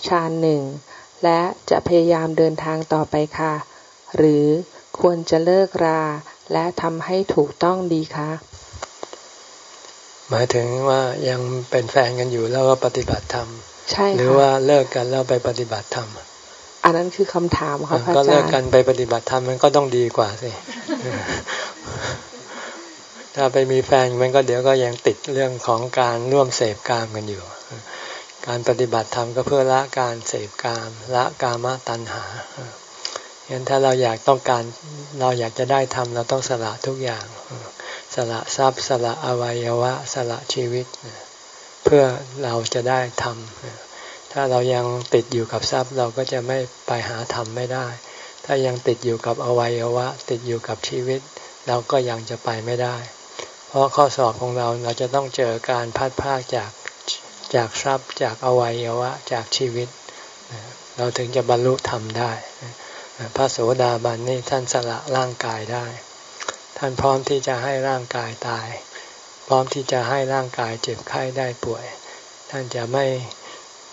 ฌานหนึ่ง และจะพยายามเดินทางต่อไปค่ะ หรือควรจะเลิกรา และทำให้ถูกต้องดีคะหมายถึงว่ายังเป็นแฟนกันอยู่แล้วก็ปฏิบัติธรรมใช่หรือค่ะว่าเลิกกันแล้วไปปฏิบัติธรรม อันนั้นคือคำถามค่ะพระก็อาเลิจากรกันย์ไปปฏิบัติธรรมมันก็ต้องดีกว่าสิถ้าไปมีแฟนมันก็เดี๋ยวก็ยังติดเรื่องของการร่วมเสพกามกันอยู่ การปฏิบัติธรรมก็เพื่อละการเสพกามละกามตัณหาฉะนั้นถ้าเราอยากต้องการเราอยากจะได้ทำเราต้องสละทุกอย่าง สละทรัพย์สละอวัยวะ สละชีวิต เพื่อเราจะได้ทำ ถ้าเรายังติดอยู่กับทรัพย์เราก็จะไม่ไปหาธรรมไม่ได้ ถ้ายังติดอยู่กับอวัยวะ ติดอยู่กับชีวิต เราก็ยังจะไปไม่ได้ เพราะข้อสอบของเราเราจะต้องเจอการพัดพากจากจากทรัพย์จากอวัยวะจากชีวิต เราถึงจะบรรลุธรรมได้พระโสดาบันนี่ท่านสละร่างกายได้ ท่านพร้อมที่จะให้ร่างกายตาย พร้อมที่จะให้ร่างกายเจ็บไข้ได้ป่วย ท่านจะไม่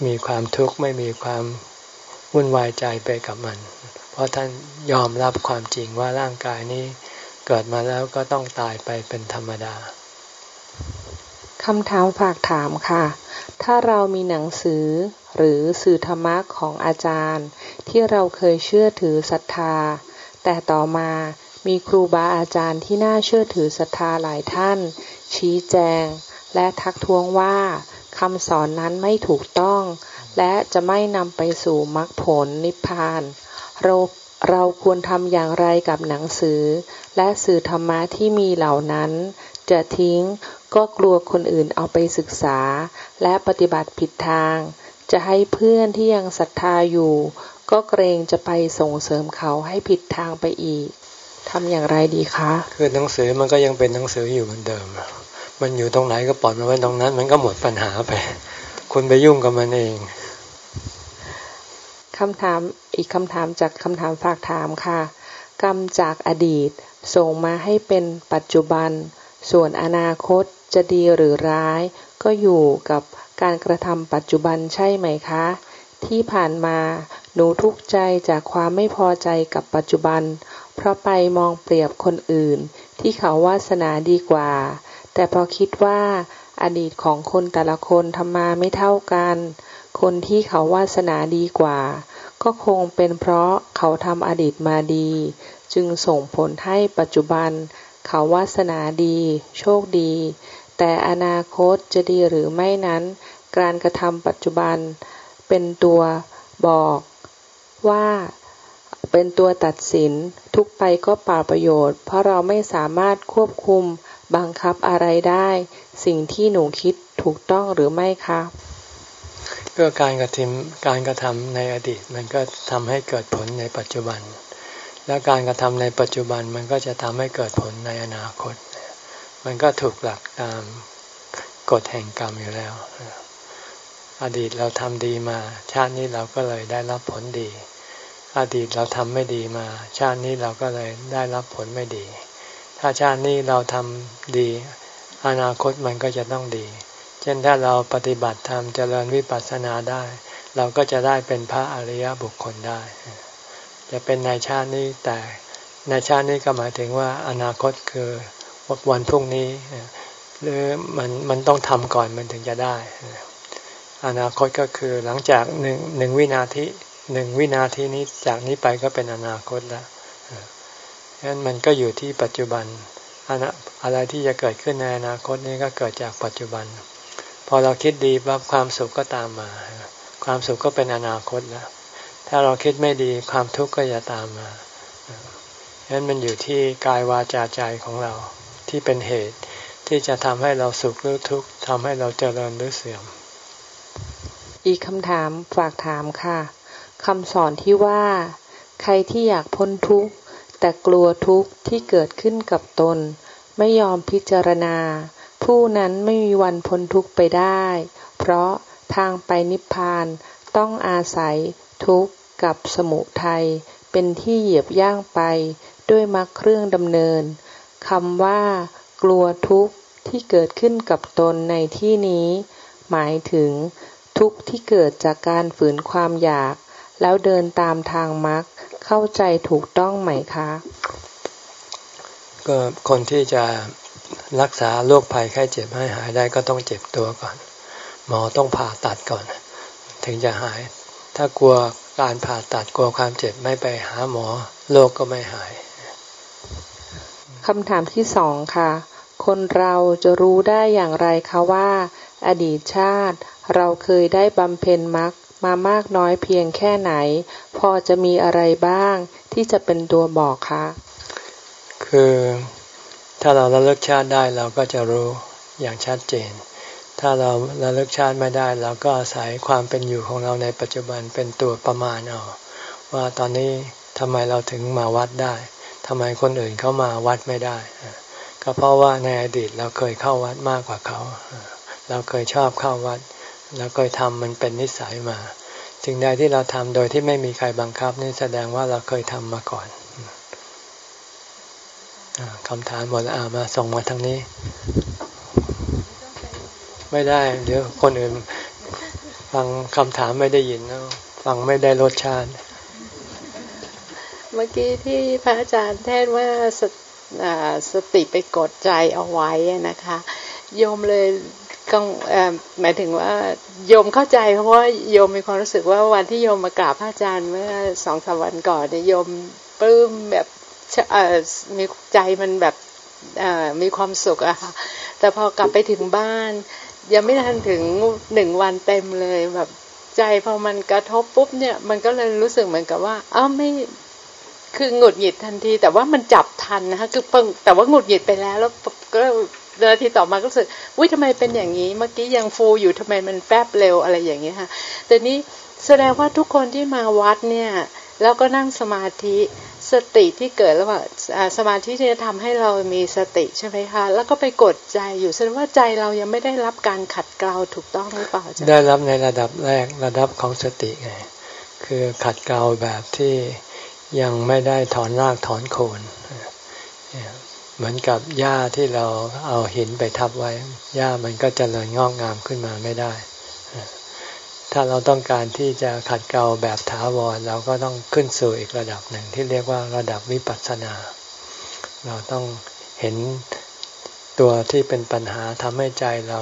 มีความทุกข์ไม่มีความวุ่นวายใจไปกับมัน เพราะท่านยอมรับความจริงว่าร่างกายนี้เกิดมาแล้วก็ต้องตายไปเป็นธรรมดาคำถามฝากถามค่ะ ถ้าเรามีหนังสือหรือสื่อธรรมะของอาจารย์ ที่เราเคยเชื่อถือศรัทธา แต่ต่อมามีครูบาอาจารย์ที่น่าเชื่อถือศรัทธาหลายท่าน ชี้แจง และทักท้วงว่า คำสอนนั้นไม่ถูกต้อง และจะไม่นำไปสู่มรรคผลนิพพาน เราเราควรทำอย่างไรกับหนังสือ และสื่อธรรมะที่มีเหล่านั้น จะทิ้งก็กลัวคนอื่นเอาไปศึกษา และปฏิบัติผิดทาง จะให้เพื่อนที่ยังศรัทธาอยู่ ก็เกรงจะไปส่งเสริมเขาให้ผิดทางไปอีกทำอย่างไรดีคะ คือหนังสือมันก็ยังเป็นหนังสืออยู่เหมือนเดิม มันอยู่ตรงไหนก็ปล่อยมันไว้ตรงนั้น มันก็หมดปัญหาไป คุณไปยุ่งกับมันเองคำถามอีกคำถามจากคำถามฝากถามค่ะ กรรมจากอดีตส่งมาให้เป็นปัจจุบัน ส่วนอนาคตจะดีหรือร้าย ก็อยู่กับการกระทำปัจจุบันใช่ไหมคะ ที่ผ่านมาหนูทุกข์ใจจากความไม่พอใจกับปัจจุบัน เพราะไปมองเปรียบคนอื่น ที่เขาวาสนาดีกว่า แต่พอคิดว่าอดีตของคนแต่ละคนทำมาไม่เท่ากัน คนที่เขาวาสนาดีกว่า ก็คงเป็นเพราะเขาทำอดีตมาดี จึงส่งผลให้ปัจจุบัน เขาวาสนาดี โชคดี แต่อนาคตจะดีหรือไม่นั้น การกระทำปัจจุบัน เป็นตัวบอกว่าเป็นตัวตัดสินทุกไปก็เปล่าประโยชน์ เพราะเราไม่สามารถควบคุม บังคับอะไรได้ สิ่งที่หนูคิดถูกต้องหรือไม่คะก็การกระทำการกระทำในอดีต มันก็ทำให้เกิดผลในปัจจุบัน และการกระทำในปัจจุบันมันก็จะทำให้เกิดผลในอนาคต มันก็ถูกหลักตามกฎแห่งกรรมอยู่แล้ว อดีตเราทำดีมา ชาตินี้เราก็เลยได้รับผลดี อดีตเราทำไม่ดีมา ชาตินี้เราก็เลยได้รับผลไม่ดี ถ้าชาตินี้เราทำดี อนาคตมันก็จะต้องดี เช่นถ้าเราปฏิบัติธรรมเจริญวิปัสสนาได้ เราก็จะได้เป็นพระอริยบุคคลได้ จะเป็นในชาตินี้แต่ในชาตินี้ก็หมายถึงว่าอนาคตคือวันพรุ่งนี้หรือมันมันต้องทำก่อนมันถึงจะได้ อนาคตก็คือหลังจากหนึ่งหนึ่งวินาทีหนึ่งวินาทีนี้จากนี้ไปก็เป็นอนาคตแล้ว ฉะนั้นมันก็อยู่ที่ปัจจุบันอะไรที่จะเกิดขึ้นในอนาคตนี้ก็เกิดจากปัจจุบัน พอเราคิดดีปั๊บความสุขก็ตามมา ความสุขก็เป็นอนาคตแล้วถ้าเราคิดไม่ดีความทุกข์ก็จะตามมาฉะนั้นมันอยู่ที่กายวาจาใจของเราที่เป็นเหตุที่จะทำให้เราสุขหรือทุกข์ทำให้เราเจริญหรือเสื่อม อีกคำถามฝากถามค่ะคำสอนที่ว่า ใครที่อยากพ้นทุกข์ แต่กลัวทุกข์ที่เกิดขึ้นกับตน ไม่ยอมพิจารณา ผู้นั้นไม่มีวันพ้นทุกข์ไปได้ เพราะทางไปนิพพานต้องอาศัยทุกข์กับสมุทัยเป็นที่เหยียบย่างไปด้วยมรรคเครื่องดำเนินคำว่า กลัวทุกข์ที่เกิดขึ้นกับตนในที่นี้ หมายถึง ทุกข์ที่เกิดจากการฝืนความอยาก แล้วเดินตามทางมรรค เข้าใจถูกต้องไหมคะ ก็คนที่จะรักษาโรคภัยไข้เจ็บให้หายได้ก็ต้องเจ็บตัวก่อน หมอต้องผ่าตัดก่อน ถึงจะหาย ถ้ากลัวการผ่าตัดกลัวความเจ็บไม่ไปหาหมอโรคกก็ไม่หายคำถามที่สองค่ะ คนเราจะรู้ได้อย่างไรคะว่า อดีตชาติ เราเคยได้บำเพ็ญมรรคมามากน้อยเพียงแค่ไหน พอจะมีอะไรบ้างที่จะเป็นตัวบอกคะคือถ้าเราระลึกชาติได้เราก็จะรู้อย่างชัดเจน ถ้าเราระลึกชาติไม่ได้เราก็อาศัยความเป็นอยู่ของเราในปัจจุบันเป็นตัวประมาณเอาว่าตอนนี้ทำไมเราถึงมาวัดได้ทำไมคนอื่นเขามาวัดไม่ได้ ก็เพราะว่าในอดีตเราเคยเข้าวัดมากกว่าเขา เราเคยชอบเข้าวัด เราเคยทำมันเป็นนิสัยมา สิ่งใดที่เราทำโดยที่ไม่มีใครบังคับนี่แสดงว่าเราเคยทำมาก่อนคำถามหมดแล้วมาส่งมาทางนี้ ไม่ได้ เดี๋ยวคนอื่นฟังคำถามไม่ได้ยินแล้วฟังไม่ได้รสชาติ เมื่อกี้ที่พระอาจารย์แทศว่าสสติไปกดใจเอาไว้นะคะโยมเลย ก็หมายถึงว่าโยมเข้าใจเพราะว่าโยมมีความรู้สึกว่าวันที่โยมมากราบพระอาจารย์เมื่อสองสามวันก่อนเนี่ยโยมปลื้มแบบมีใจมันแบบมีความสุขอะค่ะแต่พอกลับไปถึงบ้าน ยังไม่ทันถึงหนึ่งวันเต็มเลยแบบใจพอมันกระทบปุ๊บเนี่ยมันก็เลยรู้สึกเหมือนกับว่าอ้าวไม่คือหงุดหงิดทันที แต่ว่ามันจับทันนะคะคือแต่ว่าหงุดหงิดไปแล้วแล้วก็ นาทีต่อมาก็รู้สึกอุ้ยทำไมเป็นอย่างนี้ เมื่อกี้ยังฟูอยู่ทำไมมันแฟบเร็วอะไรอย่างเงี้ยค่ะแต่นี้แสดงว่าทุกคนที่มาวัดเนี่ยแล้วก็นั่งสมาธิสติที่เกิดแล้วว่าสมาธิที่จะทำให้เรามีสติใช่ไหมคะ แล้วก็ไปกดใจอยู่แสดงว่าใจเรายังไม่ได้รับการขัดเกลาถูกต้องหรือเปล่าจ๊ะได้รับในระดับแรกระดับของสติไงคือขัดเกลาแบบที่ยังไม่ได้ถอนรากถอนโคน เหมือนกับหญ้าที่เราเอาหินไปทับไว้หญ้ามันก็จเจริญงอกงามขึ้นมาไม่ได้ ถ้าเราต้องการที่จะขัดเกลาแบบถาวรเราก็ต้องขึ้นสู่อีกระดับหนึ่งที่เรียกว่าระดับวิปัสสนา เราต้องเห็นตัวที่เป็นปัญหาทำให้ใจเรา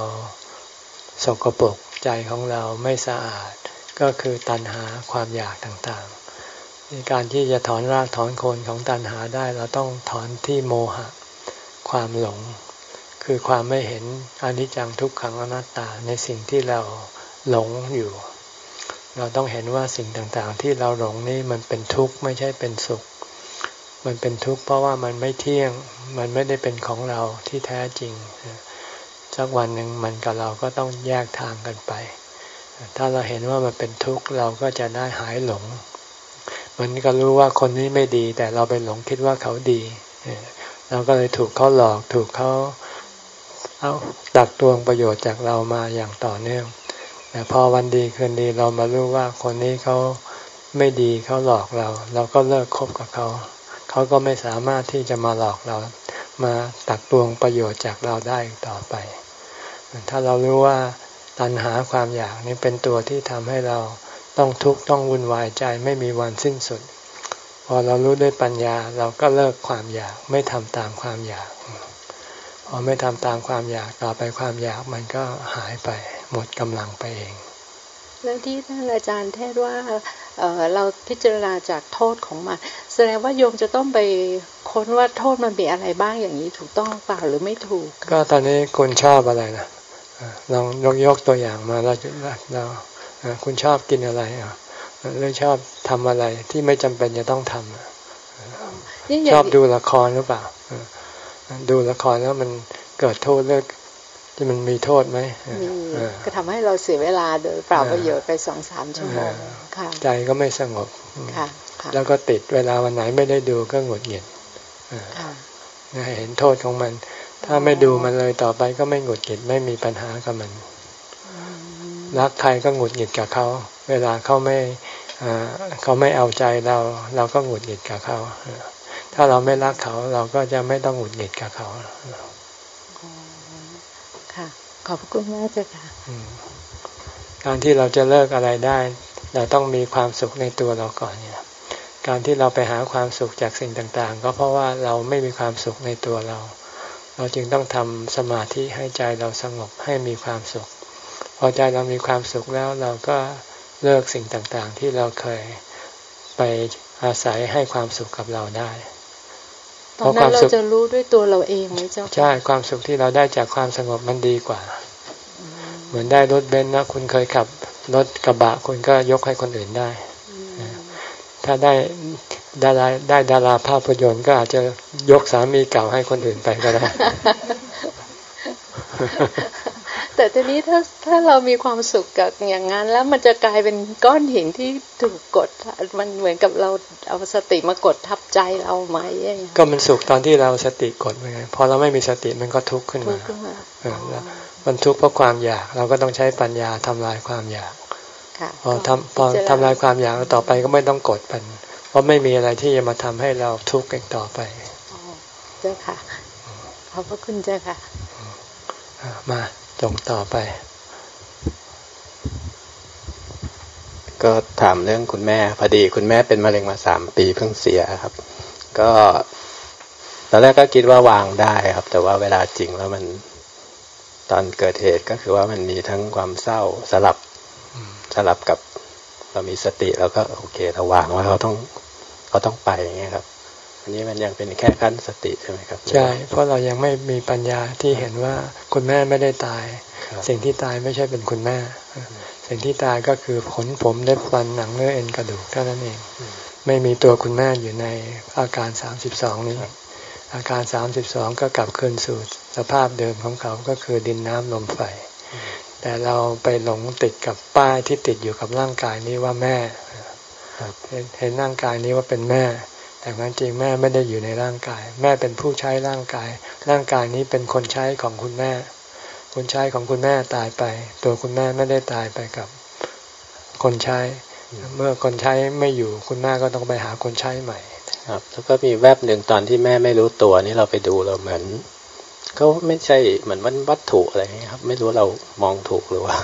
สกปรกใจของเราไม่สะอาด ก็คือตัณหาความอยากต่างๆในการที่จะถอนรากถอนโคนของตัณหาได้ เราต้องถอนที่โมหะ ความหลง คือความไม่เห็นอนิจจังทุกขังอนัตตาในสิ่งที่เราหลงอยู่ เราต้องเห็นว่าสิ่งต่างๆ ที่เราหลงนี่มันเป็นทุกข์ไม่ใช่เป็นสุข มันเป็นทุกข์เพราะว่ามันไม่เที่ยงมันไม่ได้เป็นของเราที่แท้จริงสักวันหนึ่งมันกับเราก็ต้องแยกทางกันไป ถ้าเราเห็นว่ามันเป็นทุกข์เราก็จะได้หายหลง มันก็รู้ว่าคนนี้ไม่ดี แต่เราไปหลงคิดว่าเขาดี เราก็เลยถูกเขาหลอกถูกเขาเอาดักตวงประโยชน์จากเรามาอย่างต่อเนื่อง แต่พอวันดีคืนดีเรามารู้ว่าคนนี้เขาไม่ดีเขาหลอกเรา เราก็เลิกคบกับเขาเขาก็ไม่สามารถที่จะมาหลอกเรา มาตักตวงประโยชน์จากเราได้ต่อไป ถ้าเรารู้ว่าตัณหาความอยากนี้เป็นตัวที่ทำให้เราต้องทุกข์ต้องวุ่นวายใจไม่มีวันสิ้นสุด พอเรารู้ด้วยปัญญาเราก็เลิกความอยาก ไม่ทำตามความอยากพอไม่ทำตามความอยากต่อไปความอยากมันก็หายไปหมดกำลังไปเอง แล้วที่ท่านอาจารย์เทศว่าเเราพิจารณาจากโทษของมัน แสดงว่าโยมจะต้องไปค้นว่าโทษมันมีอะไรบ้างอย่างนี้ถูกต้องเปล่าหรือไม่ถูก ก็ตอนนี้คุณชอบอะไรนะลองยกยกตัวอย่างมาเราจะเราคุณชอบกินอะไรอะ หรือชอบทำอะไรที่ไม่จำเป็นจะต้องทำชอบดูละครหรือเปล่าดูละครแล้วมันเกิดโทษเลือกที่มันมีโทษไหมมีก็ทำให้เราเสียเวลาโดยเปล่าประโยชน์ไปสองสามชั่วโมงค่ะใจก็ไม่สงบค่ะแล้วก็ติดเวลาวันไหนไม่ได้ดูก็หงุดหงิดเห็นโทษของมัน ถ้าไม่ดูมันเลยต่อไปก็ไม่หงุดหงิดไม่มีปัญหากับมัน รักใครก็หงุดหงิดกับเขา เวลาเขาไม่เขาไม่เอาใจเราเราก็หงุดหงิดกับเขา ถ้าเราไม่รักเขาเราก็จะไม่ต้องหงุดหงิดกับเขาค่ะ ขอบคุณมากจ้ะค่ะการที่เราจะเลิกอะไรได้ เราต้องมีความสุขในตัวเราก่อนเนี่ยการที่เราไปหาความสุขจากสิ่งต่าง ๆ ก็เพราะว่าเราไม่มีความสุขในตัวเรา เราจึงต้องทำสมาธิให้ใจเราสงบให้มีความสุข พอใจเรามีความสุขแล้วเราก็ เลิกสิ่งต่างๆ ที่เราเคยไปอาศัยให้ความสุขกับเราได้ตอนนั้นเราจะรู้ด้วยตัวเราเองไหมเจ้าใช่ความสุขที่เราได้จากความสงบมันดีกว่า เหมือนได้รถเบนซ์นะคุณเคยขับรถกระบะคุณก็ยกให้คนอื่นได้ ถ้าได้ดาราได้ดาราภาพยนตร์ก็อาจจะยกสามีเก่าให้คนอื่นไปก็ได้ แต่ทีนี้ถ้าถ้าเรามีความสุขกับอย่างนั้น แล้วมันจะกลายเป็นก้อนหินที่ถูกกด มันเหมือนกับเราเอาสติมากดทับใจเราไหมก็มันสุขตอนที่เราสติกดไงพอเราไม่มีสติมันก็ทุกข์ขึ้นมามันทุกข์เพราะความอยาก เราก็ต้องใช้ปัญญาทำลายความอยากพอทำพอทำลายความอยากต่อไปก็ไม่ต้องกดมันเพราะไม่มีอะไรที่จะมาทำให้เราทุกข์อีกต่อไปเจ้าค่ะขอบพระคุณเจ้าค่ะมา ตรงต่อไป ก็ถามเรื่องคุณแม่ พอดีคุณแม่เป็นมะเร็งมาสามปีเพิ่งเสียครับ ก็ตอนแรกก็คิดว่าวางได้ครับ แต่ว่าเวลาจริงแล้วมันตอนเกิดเหตุก็คือว่ามันมีทั้งความเศร้าสลับสลับกับเรามีสติแล้วก็โอเคเราวางว่าเขาต้องเขาต้องไปอย่างเงี้ยครับ อันนี้มันยังเป็นแค่ขั้นสติใช่ไหมครับ ใช่ เพราะเรายังไม่มีปัญญาที่เห็นว่าคุณแม่ไม่ได้ตาย สิ่งที่ตายไม่ใช่เป็นคุณแม่ สิ่งที่ตายก็คือขนผมเล็บฟันหนังเนื้อเอ็นกระดูกเท่านั้นเอง ไม่มีตัวคุณแม่อยู่ในอาการสามสิบสองนี้ อาการสามสิบสองก็กลับคืนสู่สภาพเดิมของเขาก็คือดินน้ำลมไฟ แต่เราไปหลงติดกับป้ายที่ติดอยู่กับร่างกายนี้ว่าแม่ เห็นร่างกายนี้ว่าเป็นแม่ แต่ความจริงแม่ไม่ได้อยู่ในร่างกาย แม่เป็นผู้ใช้ร่างกาย ร่างกายนี้เป็นคนใช้ของคุณแม่ คนใช้ของคุณแม่ตายไป ตัวคุณแม่ไม่ได้ตายไปกับคนใช้ เมื่อคนใช้ไม่อยู่คุณแม่ก็ต้องไปหาคนใช้ใหม่ ครับ แล้วก็มีแวบหนึ่งตอนที่แม่ไม่รู้ตัวนี่เราไปดูเราเหมือนก็ไม่ใช่เหมือนมันวัตถุอะไรอย่างเงี้ยครับ ไม่รู้เรามองถูกหรือว่า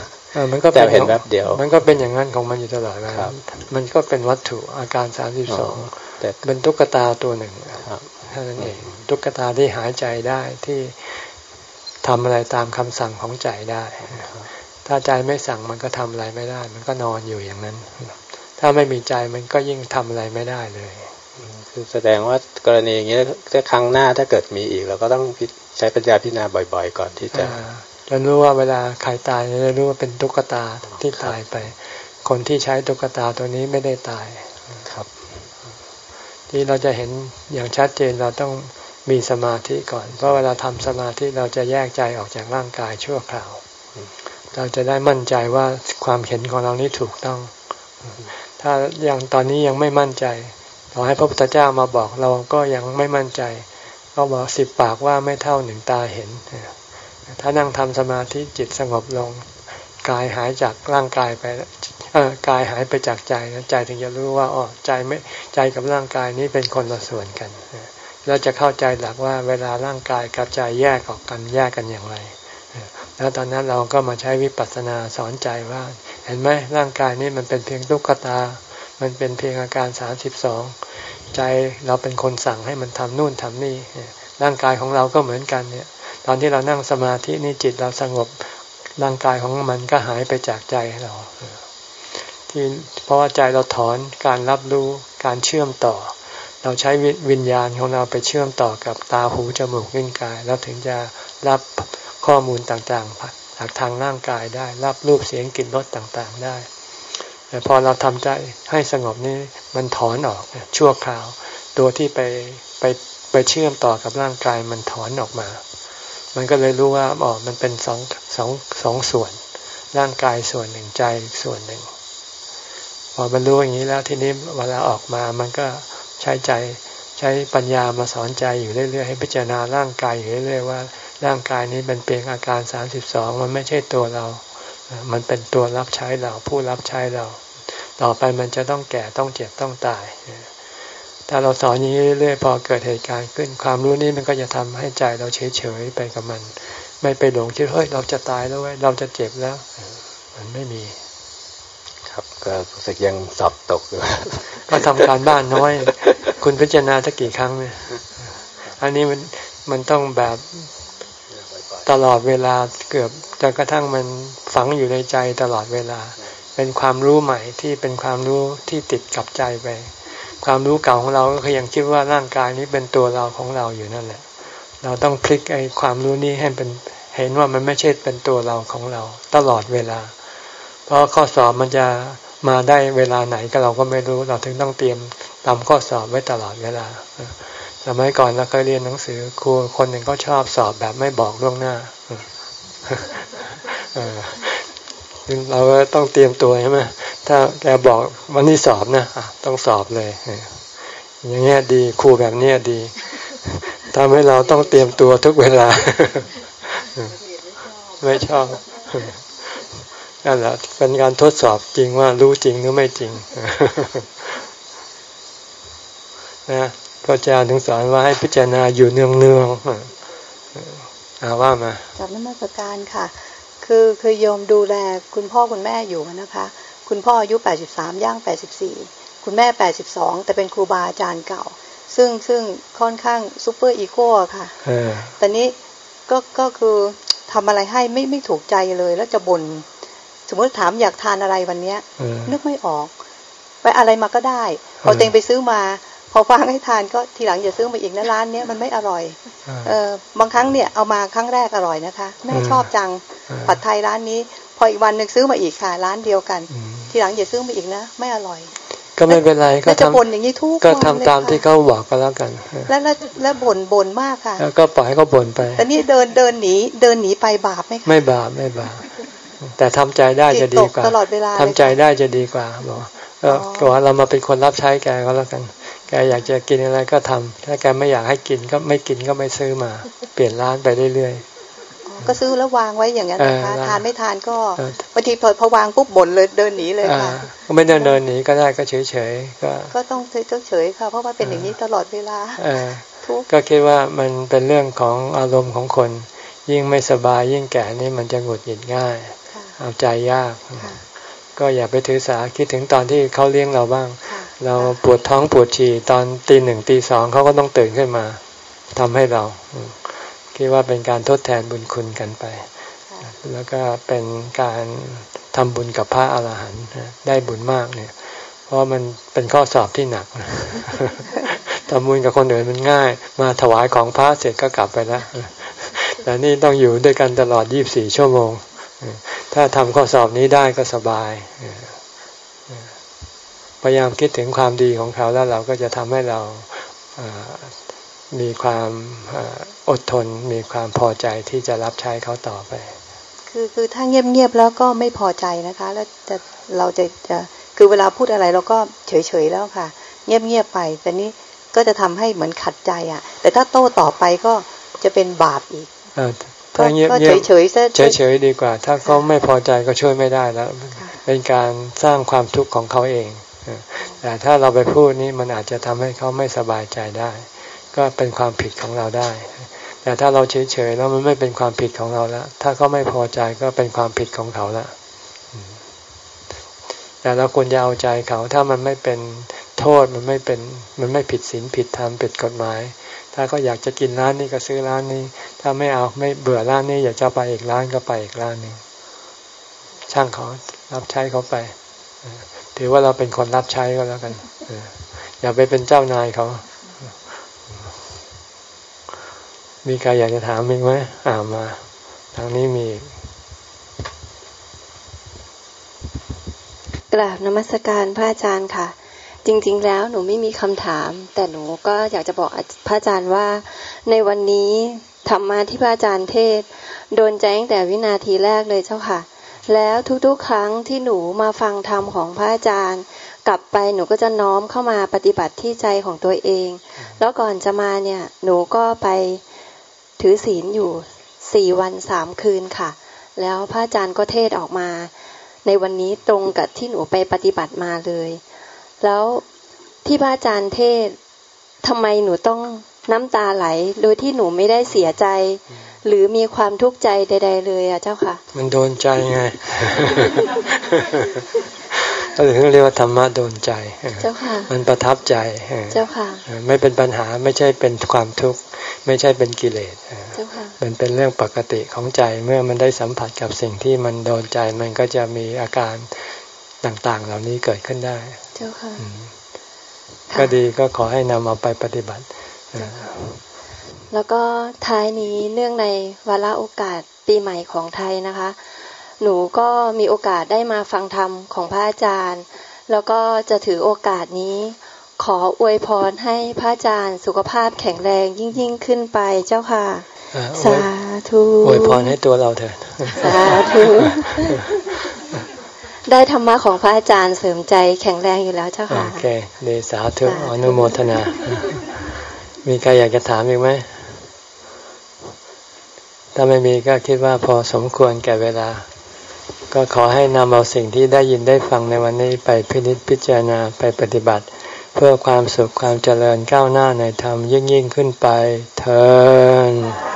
มันก็แต่เห็นแวบเดียว มันก็เป็นอย่างนั้นของมันอยู่ตลอดเวลามันก็เป็นวัตถุอาการสามสิบสอง แต่เป็นตุ๊กตาตัวหนึ่งครับท่านั้นเองตุ๊กตาที่หายใจได้ที่ทำอะไรตามคำสั่งของใจได้ ถ้าใจไม่สั่งมันก็ทำอะไรไม่ได้ มันก็นอนอยู่อย่างนั้น ถ้าไม่มีใจมันก็ยิ่งทำอะไรไม่ได้เลย คือแสดงว่ากรณีอย่างนี้ถ้าครั้งหน้าถ้าเกิดมีอีก เราก็ต้องใช้ปัญญาพิจารณาบ่อย ๆ ก่อนที่จะจะรู้ว่าเวลาใครตายจะรู้ว่าเป็นตุ๊กตาที่ตายไป คนที่ใช้ตุ๊กตาตัวนี้ไม่ได้ตายครับ ที่เราจะเห็นอย่างชัดเจนเราต้องมีสมาธิก่อน เพราะเวลาทำสมาธิเราจะแยกใจออกจากร่างกายชั่วคราว เราจะได้มั่นใจว่าความเห็นของเรานี้ถูกต้อง ถ้ายังตอนนี้ยังไม่มั่นใจต่อให้พระพุทธเจ้ามาบอกเราก็ยังไม่มั่นใจ ก็บอกสิบปากว่าไม่เท่าหนึ่งตาเห็น ถ้านั่งทำสมาธิจิตสงบลง กายหายจากร่างกายไป กายหายไปจากใจนะใจถึงจะรู้ว่าอ๋อใจไม่ใจกับร่างกายนี้เป็นคนละส่วนกันเราจะเข้าใจหลักว่าเวลาร่างกายกับใจแยกออกกันแยกกันอย่างไร แล้วตอนนั้นเราก็มาใช้วิปัสสนาสอนใจว่า เห็นไหมร่างกายนี้มันเป็นเพียงตุ๊กตา มันเป็นเพียงอาการสามสิบสองใจเราเป็นคนสั่งให้มันทำนู่นทำนี่ ร่างกายของเราก็เหมือนกันเนี่ย ตอนที่เรานั่งสมาธินี่จิตเราสงบร่างกายของมันก็หายไปจากใจเรา ที่เพราะว่าใจเราถอนการรับรู้การเชื่อมต่อ เราใช้วิญญาณของเราไปเชื่อมต่อกับตาหูจมูกลิ้นกาย แล้วถึงจะรับข้อมูลต่างๆจากทางร่างกายได้ รับรูปเสียงกลิ่นรสต่างๆได้ แต่พอเราทำใจให้สงบนี้มันถอนออกชั่วคราว ตัวที่ไปไปไปเชื่อมต่อกับร่างกายมันถอนออกมา มันก็เลยรู้ว่าอ๋อมันเป็นสองสองสองส่วน ร่างกายส่วนหนึ่งใจส่วนหนึ่ง พอมันรู้อย่างนี้แล้วทีนี้เวลาออกมา มันก็ใช้ใจใช้ปัญญามาสอนใจอยู่เรื่อยๆให้พิจารณาร่างกายอยู่เรื่อยๆว่าร่างกายนี้เป็นเพียงอาการสามสิบสองมันไม่ใช่ตัวเรา มันเป็นตัวรับใช้เรา ผู้รับใช้เรา ต่อไปมันจะต้องแก่ต้องเจ็บต้องตายถ้าเราสอนอย่างนี้เรื่อยๆพอเกิดเหตุการณ์ขึ้นความรู้นี้มันก็จะทำให้ใจเราเฉยๆไปกับมัน ไม่ไปหลงคิดเฮ้ยเราจะตายแล้วเว้ยเราจะเจ็บแล้ว มันไม่มี ครับก็รู้สึกยังสอบตกอยู่ก็ทำการบ้านน้อย คุณพิจารณาสักกี่ครั้งเนี่ยอันนี้มันมันต้องแบบตลอดเวลาเกือบจนกระทั่งมันฝังอยู่ในใจตลอดเวลา เป็นความรู้ใหม่ที่เป็นความรู้ที่ติดกับใจไป ความรู้เก่าของเราก็คือยังคิดว่าร่างกายนี้เป็นตัวเราของเราอยู่นั่นแหละ เราต้องพลิกไอ้ความรู้นี้ให้เป็นเห็นว่ามันไม่ใช่เป็นตัวเราของเรา ตลอดเวลา เพราะข้อสอบมันจะมาได้เวลาไหนก็เราก็ไม่รู้ เราถึงต้องเตรียมทำข้อสอบไว้ตลอดเวลา สมัยก่อนเราเคยเรียนหนังสือครูคนหนึ่งก็ชอบสอบแบบไม่บอกล่วงหน้าเราก็ต้องเตรียมตัวใช่ไหมถ้าแกบอกวันนี้สอบนะต้องสอบเลยอย่างเงี้ยดีครูแบบเนี้ยดีทำให้เราต้องเตรียมตัวทุกเวลา ไม่ชอบ นั่นแหละเป็นการทดสอบจริงว่ารู้จริงหรือไม่จริงนะพระอาจารย์ถึงสอนว่าให้พิจารณาอยู่เนืองเนืองอาว่ามากราบนมัสการค่ะ คือคือโยมดูแลคุณพ่อคุณแม่อยู่นะคะ คุณพ่ออายุแปดสิบสามย่างแปดสิบสี่คุณแม่แปดสิบสองแต่เป็นครูบาอาจารย์เก่า ซึ่งซึ่งค่อนข้าง super egoค่ะแต่นี้ก็ก็คือทำอะไรให้ไม่ไม่ถูกใจเลยแล้วจะบน่นส มมติถามอยากทานอะไรวันเนี้ยนึกไม่ออก ไปอะไรมาก็ได้พอเตงไปซื้อมา พอฟังให้ทานก็ทีหลังอย่าซื้อมาอีกนะร้านเนี้ยมันไม่อร่อยเออบางครั้งเนี่ยเอามาครั้งแรกอร่อยนะคะแม่ชอบจังผัดไทยร้านนี้ พออีกวันหนึ่งซื้อมาอีกค่ะ ร้านเดียวกัน ทีหลังอย่าซื้อมาอีกนะ ไม่อร่อยก็ไม่เป็นไรก็ทำบ่นอย่างนี้ทุกก็ทำตามที่เขาบอกก็แล้วกัน แล้วแล้วบ่นบ่นมากค่ะ แล้วก็ปล่อยให้เขาบ่นไปแต่นี่เดินเดินหนีเดินหนีไปบาปไหมไม่บาปไม่บาป แต่ทำใจได้จะดีกว่าทำใจได้จะดีกว่าบอกก็ว่าเรามาเป็นคนรับใช้แกก็แล้วกัน แกอยากจะกินอะไรก็ทำถ้าแกไม่อยากให้กินก็ไม่กินก็ไม่ซื้อมา เปลี่ยนร้านไปเรื่อยก็ซื้อแล้ววางไว้อย่างนั้นนะคะทานไม่ทานก็บางทีพอพอวางปุ๊บบ่นเลยเดินหนีเลยค่ะก็ไม่เดินเดินหนีก็ได้ก็เฉยเฉยก็ ก็ต้องเฉยค่ะเพราะว่าเป็นอย่างนี้ตลอดเวลาทุกก็คิดว่ามันเป็นเรื่องของอารมณ์ของคน ยิ่งไม่สบายยิ่งแก่นี่มันจะหงุดหงิดง่าย เอาใจยาก ก็อย่าไปถือสาคิดถึงตอนที่เขาเลี้ยงเราบ้าง เราปวดท้องปวดฉี่ตอนตีหนึ่งตีสองเขาก็ต้องตื่นขึ้นมาทำให้เราคิดว่าเป็นการทดแทนบุญคุณกันไป แล้วก็เป็นการทำบุญกับพระอาหารหันต์ได้บุญมากเนี่ย เพราะมันเป็นข้อสอบที่หนักทำบุญกับคนอื่นมันง่าย มาถวายของพระเสร็จก็กลับไปแล้วแต่นี่ต้องอยู่ด้วยกันตลอดยี่บสี่ชั่วโมง ถ้าทำข้อสอบนี้ได้ก็สบาย พยายามคิดถึงความดีของเขาแล้วเราก็จะทำให้เรามีความอดทน มีความพอใจที่จะรับใช้เขาต่อไป คือคือถ้าเงียบๆแล้วก็ไม่พอใจนะคะ แล้วจะเราจะจะคือเวลาพูดอะไรเราก็เฉยๆแล้วค่ะ เงียบๆไปแต่นี้ก็จะทำให้เหมือนขัดใจอะ แต่ถ้าโต้ต่อไปก็จะเป็นบาปอีก ถ้าเงียบเฉยเฉยเฉยเฉยดีกว่า ถ้าเขาไม่พอใจก็ช่วยไม่ได้แล้ว เป็นการสร้างความทุกข์ของเขาเอง แต่ถ้าเราไปพูดนี้มันอาจจะทำให้เขาไม่สบายใจได้ ก็เป็นความผิดของเราได้ แต่ถ้าเราเฉยเฉยแล้วมันไม่เป็นความผิดของเราแล้วถ้าเขาไม่พอใจก็เป็นความผิดของเขาแล้วแต่เราควรจะเอาใจเขาถ้ามันไม่เป็นโทษมันไม่เป็นมันไม่ผิดศีลผิดธรรมผิดกฎหมาย ถ้าก็อยากจะกินร้านนี้ก็ซื้อร้านนี้ ถ้าไม่เอาไม่เบื่อร้านนี้ อยากจะไปอีกร้านก็ไปอีกร้านหนึ่งช่างเขารับใช้เขาไปถือว่าเราเป็นคนรับใช้ก็แล้วกันอย่าไปเป็นเจ้านายเขา มีใครอยากจะถามมีกไหมอ่ามา ทางนี้มีกราบนมัสการพระอาจารย์ค่ะ จริง ๆ แล้วหนูไม่มีคำถาม แต่หนูก็อยากจะบอกพระอาจารย์ว่า ในวันนี้ธรรมะที่พระอาจารย์เทศ โดนใจตั้งแต่วินาทีแรกเลยเจ้าค่ะ แล้วทุกๆ ครั้งที่หนูมาฟังธรรมของพระอาจารย์ กลับไปหนูก็จะน้อมเข้ามาปฏิบัติที่ใจของตัวเอง แล้วก่อนจะมาเนี่ยหนูก็ไปถือศีลอยู่สี่วันสามคืนค่ะ แล้วพระอาจารย์ก็เทศออกมา ในวันนี้ตรงกับที่หนูไปปฏิบัติมาเลย แล้วที่พระอาจารย์เทศทำไมหนูต้องน้ำตาไหล โดยที่หนูไม่ได้เสียใจ หรือมีความทุกข์ใจใด ๆ เลยอะเจ้าค่ะ มันโดนใจไงก็ถึงเรียกว่าธรรมะโดนใจ เจ้าค่ะ มันประทับใจเจ้าค่ะ ไม่เป็นปัญหาไม่ใช่เป็นความทุกข์ไม่ใช่เป็นกิเลสเจ้าค่ะมันเป็นเรื่องปกติของใจเมื่อมันได้สัมผัสกับสิ่งที่มันโดนใจมันก็จะมีอาการต่างๆ เหล่านี้เกิดขึ้นได้เจ้าค่ะ ก็ดีก็ขอให้นำเอาไปปฏิบัติ แล้วก็ท้ายนี้เนื่องในวาระโอกาสปีใหม่ของไทยนะคะ หนูก็มีโอกาสได้มาฟังธรรมของพระอาจารย์ แล้วก็จะถือโอกาสนี้ ขออวยพรให้พระอาจารย์สุขภาพแข็งแรงยิ่งยิ่งขึ้นไปเจ้าค่ะ สาธุอวยพรให้ตัวเราเถิดสาธุ ได้ธรรมะของพระอาจารย์เสริมใจแข็งแรงอยู่แล้วเจ้าค่ะ โอเคเดสาธุอนุโมทนา มีใครอยากจะถามอีกไหม ถ้าไม่มีก็คิดว่าพอสมควรแก่เวลา ก็ขอให้นำเอาสิ่งที่ได้ยินได้ฟังในวันนี้ไปพินิจพิจารณาไปปฏิบัติ เพื่อความสุขความเจริญก้าวหน้าในธรรมยิ่งยิ่งขึ้นไปเถิด